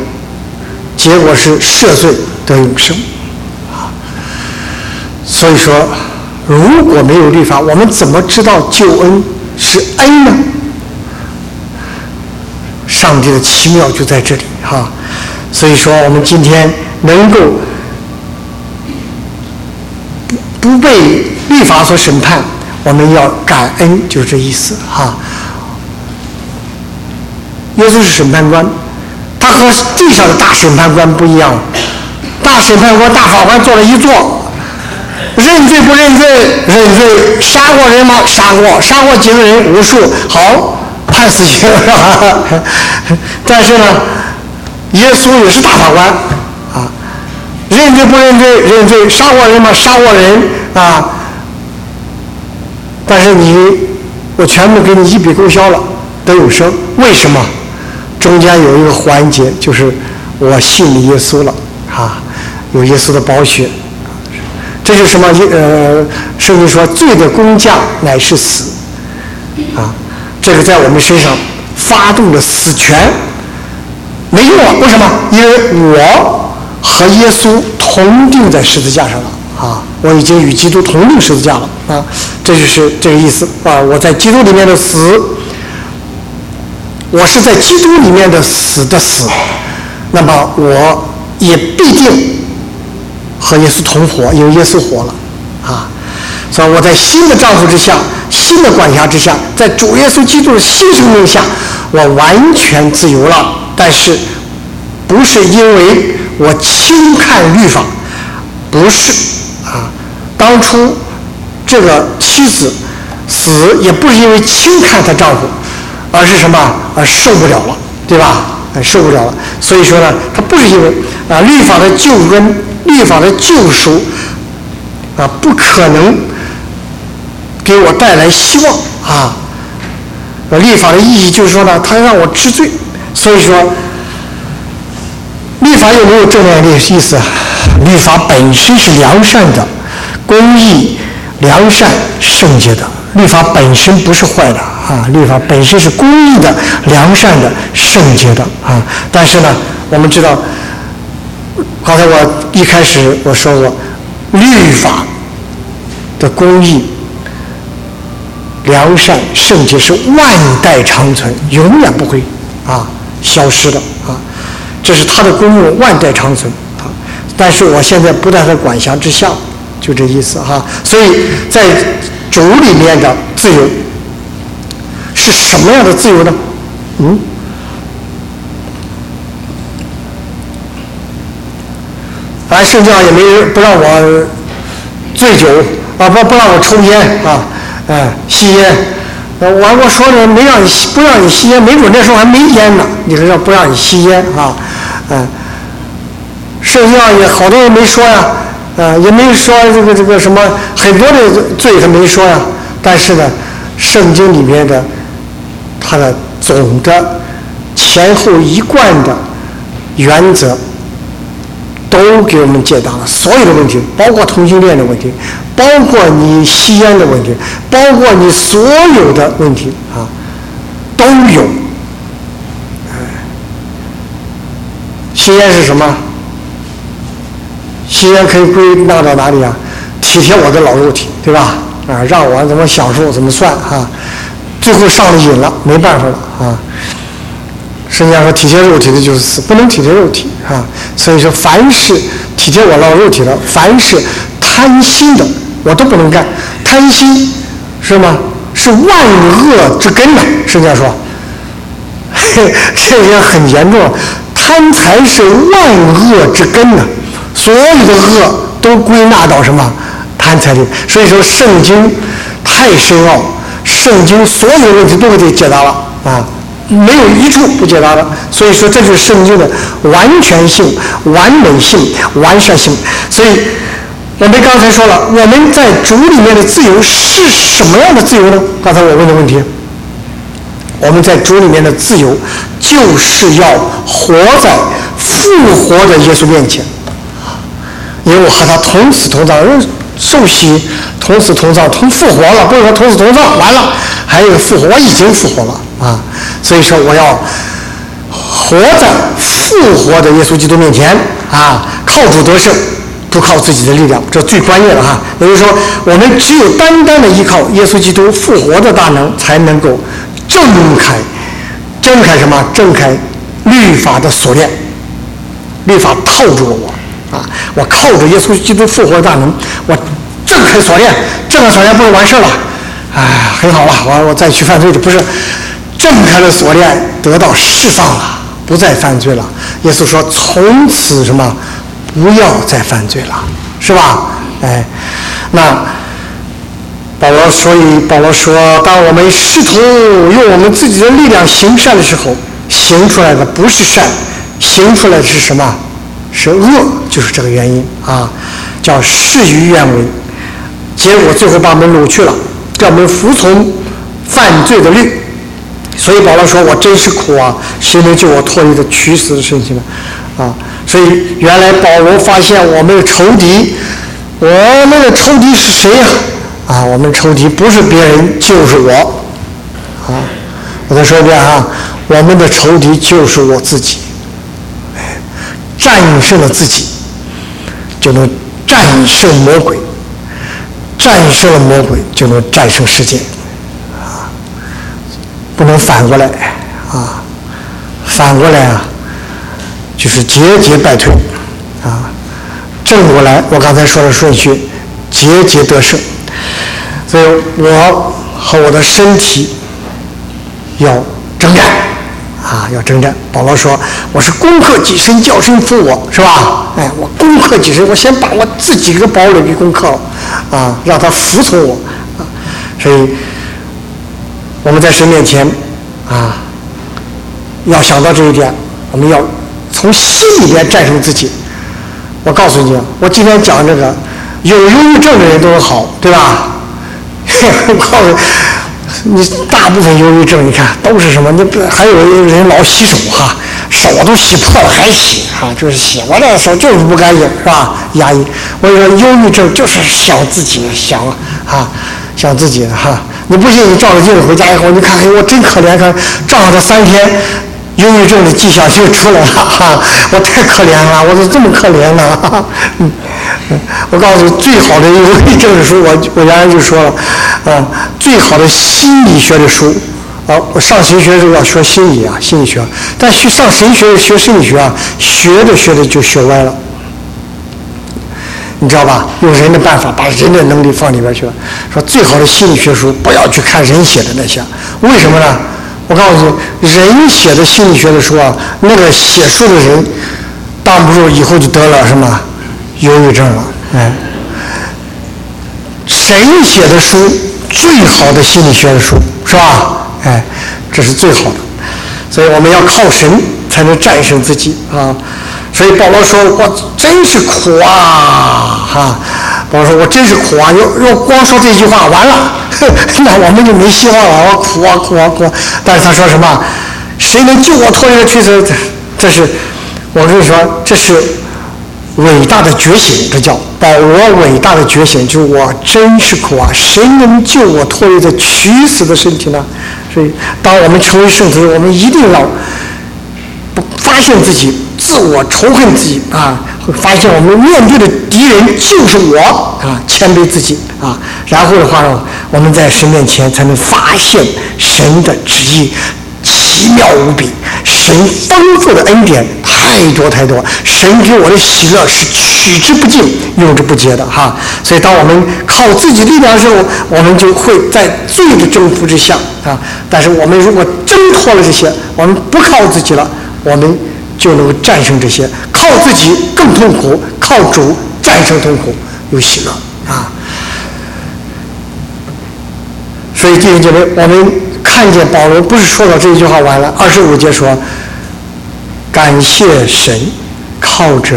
结果是赦罪得永生。啊，所以说，如果没有律法，我们怎么知道救恩是恩呢？上帝的奇妙就在这里哈。所以说，我们今天能够不被律法所审判。我们要感恩，就这意思哈。耶稣是审判官，他和地上的大审判官不一样。大审判官、大法官坐了一坐，认罪不认罪？认罪。杀过人吗？杀过。杀过几个人？无数。好，判死刑？但是呢，耶稣也是大法官。认罪不认罪？认罪。杀过人吗？杀过人啊。但是你，我全部给你一笔勾销了，得永生。为什么？中间有一个环节，就是我信耶稣了，啊，有耶稣的宝血，这就是什么？呃，圣经说罪的工价乃是死，啊，这个在我们身上发动了死权，没用啊？为什么？因为我和耶稣同定在十字架上了。啊，我已经与基督同定十字架了啊，这就是这个意思啊。我在基督里面的死，我是在基督里面的死的死，那么我也必定和耶稣同活，因为耶稣活了啊。所以我在新的丈夫之下，新的管辖之下，在主耶稣基督的新生命下，我完全自由了。但是不是因为我轻看律法，不是。啊，当初这个妻子死也不是因为轻看她丈夫，而是什么？而受不了了，对吧？受不了了。所以说呢，她不是因为啊，律法的救恩、律法的救赎啊，不可能给我带来希望啊。律法的意义就是说呢，它让我知罪。所以说，律法有没有正面的意思？律法本身是良善的、公义、良善、圣洁的。律法本身不是坏的啊，律法本身是公义的、良善的、圣洁的啊。但是呢，我们知道，刚才我一开始我说过，律法的公义、良善、圣洁是万代长存，永远不会啊消失的。这是他的功用，万代长存啊。但是我现在不在他管辖之下，就这意思哈。所以在主里面的自由是什么样的自由呢？嗯？反正圣教也没人不让我醉酒啊，不不让我抽烟啊，哎，吸烟。我我说的没让你吸，不让你吸烟，没准那时候还没烟呢。你说要不让你吸烟啊？嗯。圣经上也好多人没说呀，啊，也没说这个这个什么很多的罪他没说呀。但是呢，圣经里面的它的总的前后一贯的原则，都给我们解答了所有的问题，包括同性恋的问题，包括你吸烟的问题，包括你所有的问题啊，都有。吸烟是什么？吸烟可以归纳到哪里啊？体贴我的老肉体，对吧？啊，让我怎么享受怎么算哈？最后上了瘾了，没办法了啊。圣经说体贴肉体的就是死，不能体贴肉体啊。所以说，凡是体贴我老肉体的，凡是贪心的，我都不能干。贪心是吗？是万恶之根呐。圣经说，这也很严重。贪财是万恶之根呐，所有的恶都归纳到什么贪财里。所以说，圣经太深奥，圣经所有问题都给解答了啊。没有一处不解答的，所以说这就是圣经的完全性、完美性、完善性。所以我们刚才说了，我们在主里面的自由是什么样的自由呢？刚才我问的问题，我们在主里面的自由，就是要活在复活的耶稣面前，因为我和他同死同葬，受洗同死同葬，同复活了，不是说同死同葬完了，还有复活，我已经复活了。啊，所以说我要活在复活的耶稣基督面前啊，靠主得胜，不靠自己的力量，这最关键的哈。也就是说，我们只有单单的依靠耶稣基督复活的大能，才能够挣开、挣开什么？挣开律法的锁链，律法套住了我啊！我靠着耶稣基督复活的大能，我挣开锁链，挣开锁链不就完事了？哎，很好了，我我再去犯罪就不是。挣开了锁链，得到释放了，不再犯罪了。耶稣说：“从此什么，不要再犯罪了，是吧？”哎，那保罗所以保罗说：“当我们试图用我们自己的力量行善的时候，行出来的不是善，行出来的是什么？是恶，就是这个原因啊，叫事与愿违，结果最后把我们掳去了，叫我们服从犯罪的律。”所以保罗说：“我真是苦啊！谁能救我脱离这屈死的身体呢？”啊，所以原来保罗发现我们的仇敌，我们的仇敌是谁呀？啊我们仇敌不是别人，就是我。啊，我再说一遍哈，我们的仇敌就是我自己。战胜了自己，就能战胜魔鬼；战胜了魔鬼，就能战胜世界。啊不能反过来啊！反过来啊，就是节节败退啊！正过来，我刚才说的顺序，节节得胜。所以我和我的身体要征战啊，要征战。保罗说：“我是攻克己身，叫身服我，是吧？哎，我攻克己身，我先把我自己这个堡垒给攻克了啊，让他服从我啊。”所以。我们在神面前，啊，要想到这一点，我们要从心里边战胜自己。我告诉你，我今天讲这个，有忧郁症的人都好，对吧？我告诉你，大部分忧郁症，你看都是什么？你还有人老洗手哈，手都洗破了还洗哈，就是洗，完了手就是不干净，是吧？压抑。我跟你说忧郁症就是想自己想啊，想自己哈。你不信，你照着镜子回家以后，你看，哎，我真可怜，看照了三天，忧郁症的迹象就出来了，哈，我太可怜了，我怎么这么可怜呢？嗯，我告诉你，最好的忧郁症的书，我我原来就说了，啊，最好的心理学的书，啊，我上神学的时候要学心理啊，心理学，但学上神学学心理学啊，学着学着就学歪了。你知道吧？用人的办法把人的能力放里边去了。说最好的心理学书不要去看人写的那些，为什么呢？我告诉你，人写的心理学的书啊，那个写书的人，挡不住以后就得了什么忧郁症了。哎，神写的书，最好的心理学的书是吧？哎，这是最好的，所以我们要靠神才能战胜自己啊。所以保罗说：“我真是苦啊！”哈，保罗说：“我真是苦啊！要要光说这句话，完了，那我们就没希望了。我苦啊，苦啊，苦！但是他说什么？谁能救我脱离这屈死？这是我跟你说，这是伟大的觉醒，这叫保罗伟大的觉醒。就是我真是苦啊！谁能救我脱离这屈死的身体呢？所以，当我们成为圣徒，我们一定要不发现自己。”自我仇恨自己啊，会发现我们面对的敌人就是我啊，谦卑自己啊，然后的话呢，我们在神面前才能发现神的旨意。奇妙无比，神丰富的恩典太多太多，神给我的喜乐是取之不尽、用之不竭的哈。所以，当我们靠自己力量的时候，我们就会在罪的征服之下啊。但是，我们如果挣脱了这些，我们不靠自己了，我们就能够战胜这些。靠自己更痛苦，靠主战胜痛苦有喜乐啊。所以，弟兄姐妹，我们。看见保罗不是说了这一句话完了，二十五节说，感谢神，靠着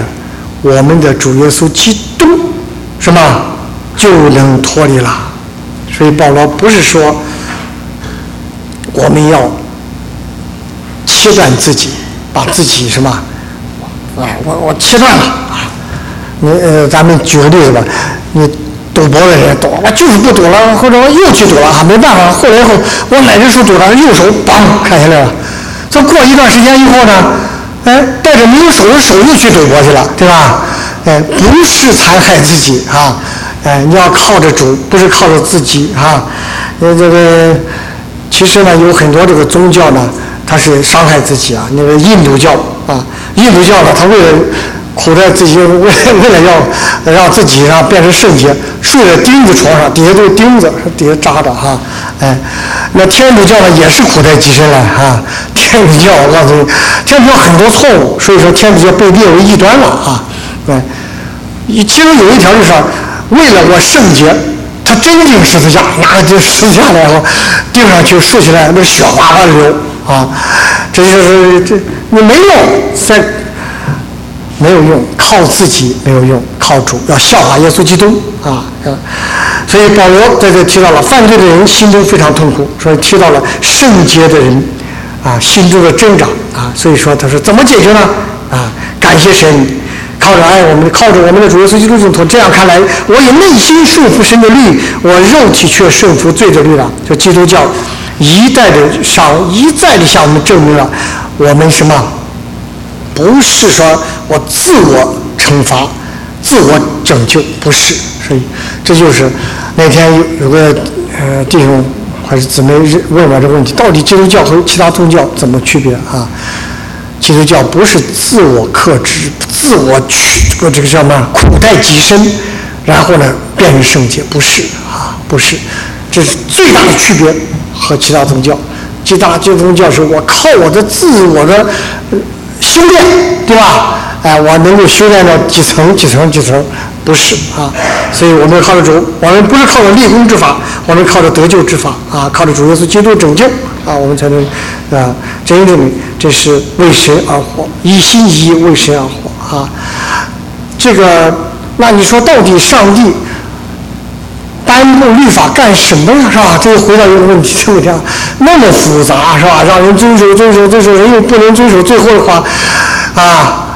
我们的主耶稣基督，什么就能脱离了。所以保罗不是说我们要切断自己，把自己什么啊，我我切断了啊。你呃，咱们举个例子吧，你。赌博的人赌，我就是不赌了，或者我又去赌了啊，没办法。后来以后，我哪只手赌了，右手嘣砍下来了。这过一段时间以后呢，哎，带着没有手的手艺去赌博去了，对吧？哎，不是残害自己啊，哎，你要靠着主，不是靠着自己啊。那，这个其实呢，有很多这个宗教呢，它是伤害自己啊。那个印度教啊，印度教呢，它为了苦在自己为为了要让自己啊变成圣洁，睡在钉子床上，底下都是钉子，底下扎的哈，哎，那天主教呢也是苦在极深了哈。天主教我告诉你，天主教很多错误，所以说天主教被列为异端了啊。对，其中有一条就是为了我圣洁，他真钉十字架，拿个钉十字架来后钉上去竖起来，那血哗哗流啊，这就是这你没有在。没有用，靠自己没有用，靠主要效法耶稣基督啊！所以保罗在这提到了犯罪的人心中非常痛苦，所以提到了圣洁的人啊心中的挣扎啊！所以说他说怎么解决呢？啊，感谢神，靠着爱我们，靠着我们的主耶稣基督正统。这样看来，我以内心顺服神的律，我肉体却顺服罪的律了。就基督教一代的向一再的向我们证明了我们什么？不是说我自我惩罚、自我拯救，不是。所以这就是那天有有个呃弟兄还是姊妹问我这个问题：到底基督教和其他宗教怎么区别啊？基督教不是自我克制、自我取这个这个叫什么苦待己身，然后呢变成圣洁，不是啊，不是。这是最大的区别和其他宗教。其他宗教是我靠我的自我的。修炼，对吧？哎，我能够修炼到几层几层几层，不是啊。所以我们靠着主，我们不是靠着立功之法，我们靠着得救之法啊，靠着主耶稣基督拯救啊，我们才能啊真正这是为神而活，一心一意为神而活啊。这个，那你说到底上帝？颁布律法干什么呀？是吧？这又回到一个问题，这么讲，那么复杂是吧？让人遵守遵守遵守，人又不能遵守，最后的话，啊，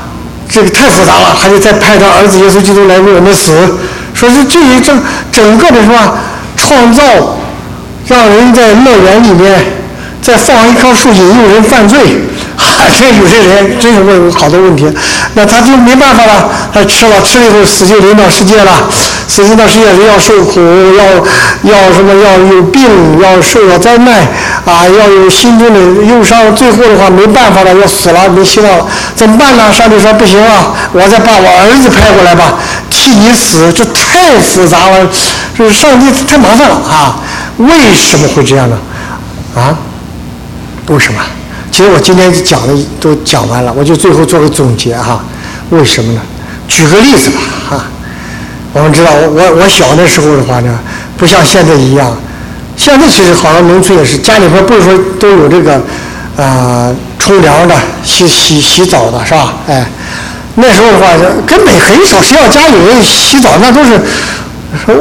这个太复杂了，还得再派他儿子耶稣基督来为我们死。说是这一整整个的是吧？创造，让人在乐园里面再放一棵树引诱人犯罪。这有些人真是问好多问题，那他就没办法了，他吃了吃了以后死就临到世界了，死临到世界人要受苦，要要什么要有病，要受到灾难，啊，要有心中的忧伤，最后的话没办法了，要死了，没希望了，怎么办呢？上帝说不行啊，我再把我儿子派过来吧，替你死，这太复杂了，就是上帝太麻烦了啊！为什么会这样呢？啊？为什么？其实我今天讲的都讲完了，我就最后做个总结哈。为什么呢？举个例子吧哈。我们知道，我我小的时候的话呢，不像现在一样。现在其实好像农村也是，家里边不是说都有这个啊冲凉的、洗洗洗澡的是吧？哎，那时候的话根本很少，谁要家里人洗澡，那都是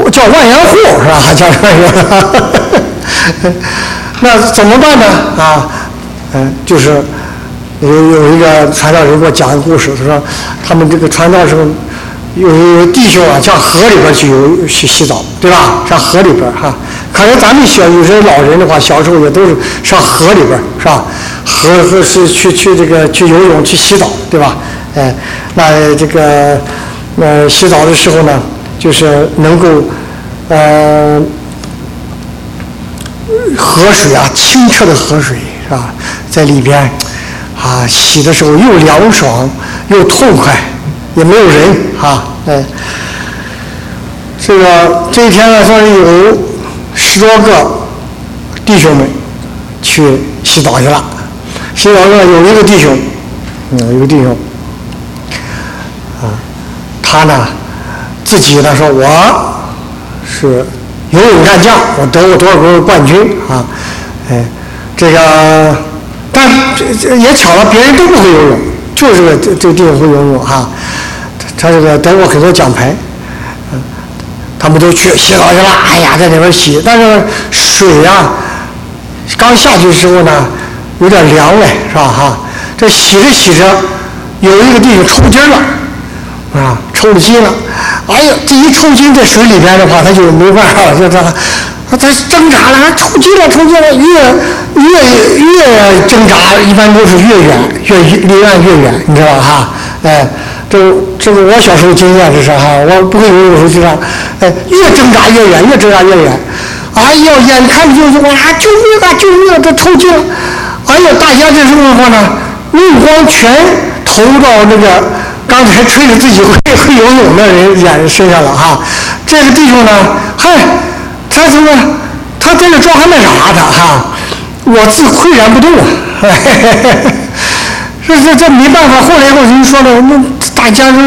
叫万元户是吧？还叫万元户？那怎么办呢？啊？嗯，就是有有一个传道人给我讲一个故事，他说他们这个传道时候有有弟兄啊，上河里边去游去洗澡，对吧？上河里边哈，可能咱们小有些老人的话，小时候也都是上河里边是吧？河河是去去这个去游泳去洗澡，对吧？哎，那这个呃洗澡的时候呢，就是能够呃河水啊，清澈的河水是吧，在里边啊洗的时候又凉爽又痛快，也没有人啊，哎，这个这一天呢，算是有十多个弟兄们去洗澡去了，洗澡呢有一个弟兄，嗯，有一个弟兄。啊他呢，自己呢说我是游泳战将，我得过多少个冠军啊？哎，这个，但这这也巧了，别人都不会游泳，就这个这这个弟兄会游泳哈。他这个得过很多奖牌，嗯，他们都去洗澡去了。哎呀，在里边洗，但是水呀，刚下去的时候呢，有点凉嘞，是吧哈？这洗着洗着，有一个弟兄抽筋了。啊，抽了筋了！哎呀，这一抽筋在水里边的话，他就没办法了，就这，他他挣扎了，还抽筋了，抽筋了，越越越挣扎，一般都是越远，越离岸越远，你知道？哈，哎，这这个我小时候经验这是哈，我不会游泳时候就这样，哎，越挣扎越远，越挣扎越远，哎呀，眼看着就是哇，救命啊，救命啊！这抽筋了，哎呀，大家这时候的话呢，目光全投到那个。刚才吹着自己会会游泳的人眼身上了哈，这个弟兄呢，嗨，他怎么他在这装还那啥他哈，我自岿然不动啊，这这这没办法，后来我就说了，那大家是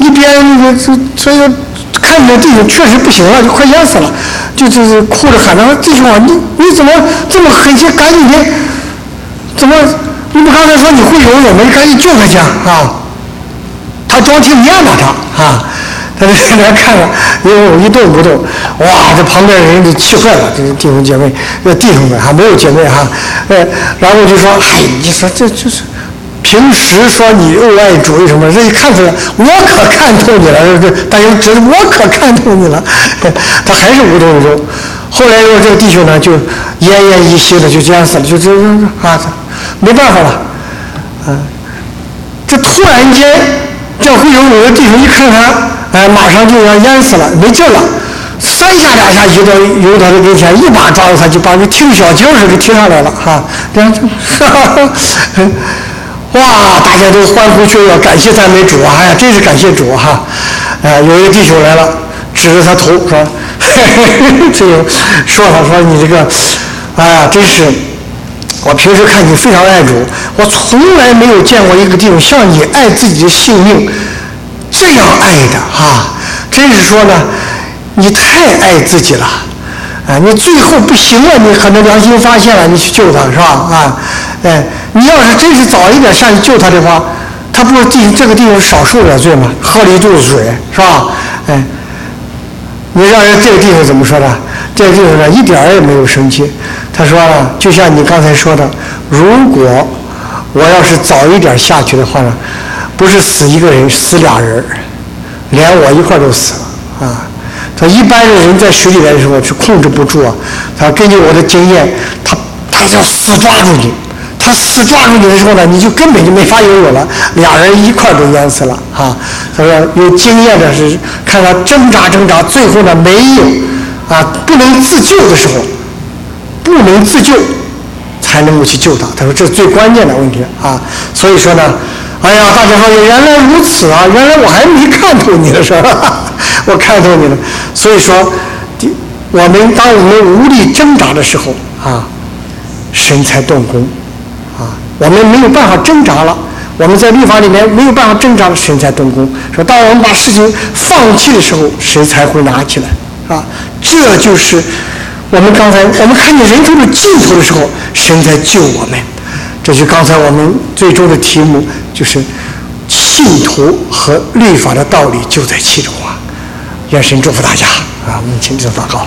一边那个这所以看着弟兄确实不行了，就快淹死了，就就是哭着喊着弟兄啊，你你怎么这么狠心，赶紧的，怎么你不刚才说你会游泳吗？你赶紧救他去啊！他装听不见了，他啊，他就在那看着，又一动不动，哇！这旁边人就气坏了，这是弟兄姐妹，这弟兄们还没有姐妹哈，呃，然后就说，哎，你说这就是，平时说你又爱主义什么，这一看出来，我可看透你了，这大家知道我可看透你了，他还是无动于衷。后来又这个弟兄呢，就奄奄一息的就这样死了，就这啊，没办法了，啊，这突然间。这会游泳的弟兄一看他，哎，马上就要淹死了，没劲了，三下两下游到游到他跟前，一把抓住他，就把那听小鸡似的给踢上来了，哈，这样就，哇，大家都欢呼雀跃，感谢赞美主啊，哎呀，真是感谢主哈，哎，有一个弟兄来了，指着他头说，这个说他说你这个，哎呀，真是。我平时看你非常爱主，我从来没有见过一个弟兄像你爱自己的性命这样爱的哈。真是说呢，你太爱自己了，啊，你最后不行了，你可能良心发现了，你去救他是吧？啊，哎，你要是真是早一点下去救他的话，他不是弟这个地方少受点罪吗？喝了一肚子水是吧？哎，你让人这个地方怎么说的？这个地方呢，一点也没有生气。他说呢，就像你刚才说的，如果我要是早一点下去的话呢，不是死一个人，死俩人，连我一块都死了啊。他一般的人在水里边的时候是控制不住啊。他根据我的经验，他他要死抓住你，他死抓住你的时候呢，你就根本就没法游泳了，俩人一块都淹死了啊。他说有经验的是看他挣扎挣扎，最后呢没有啊，不能自救的时候。不能自救，才能够去救他。他说这是最关键的问题啊！所以说呢，哎呀，大家说原来如此啊！原来我还没看透你的事儿，我看透你了。所以说，我们当我们无力挣扎的时候啊，神才动工！我们没有办法挣扎了，我们在律法里面没有办法挣扎了，神才动工。说当我们把事情放弃的时候，神才会拿起来啊！这就是。我们刚才我们看见人头的尽头的时候，神在救我们。这就刚才我们最终的题目，就是信徒和律法的道理就在其中啊！愿神祝福大家啊！我们请这祷告。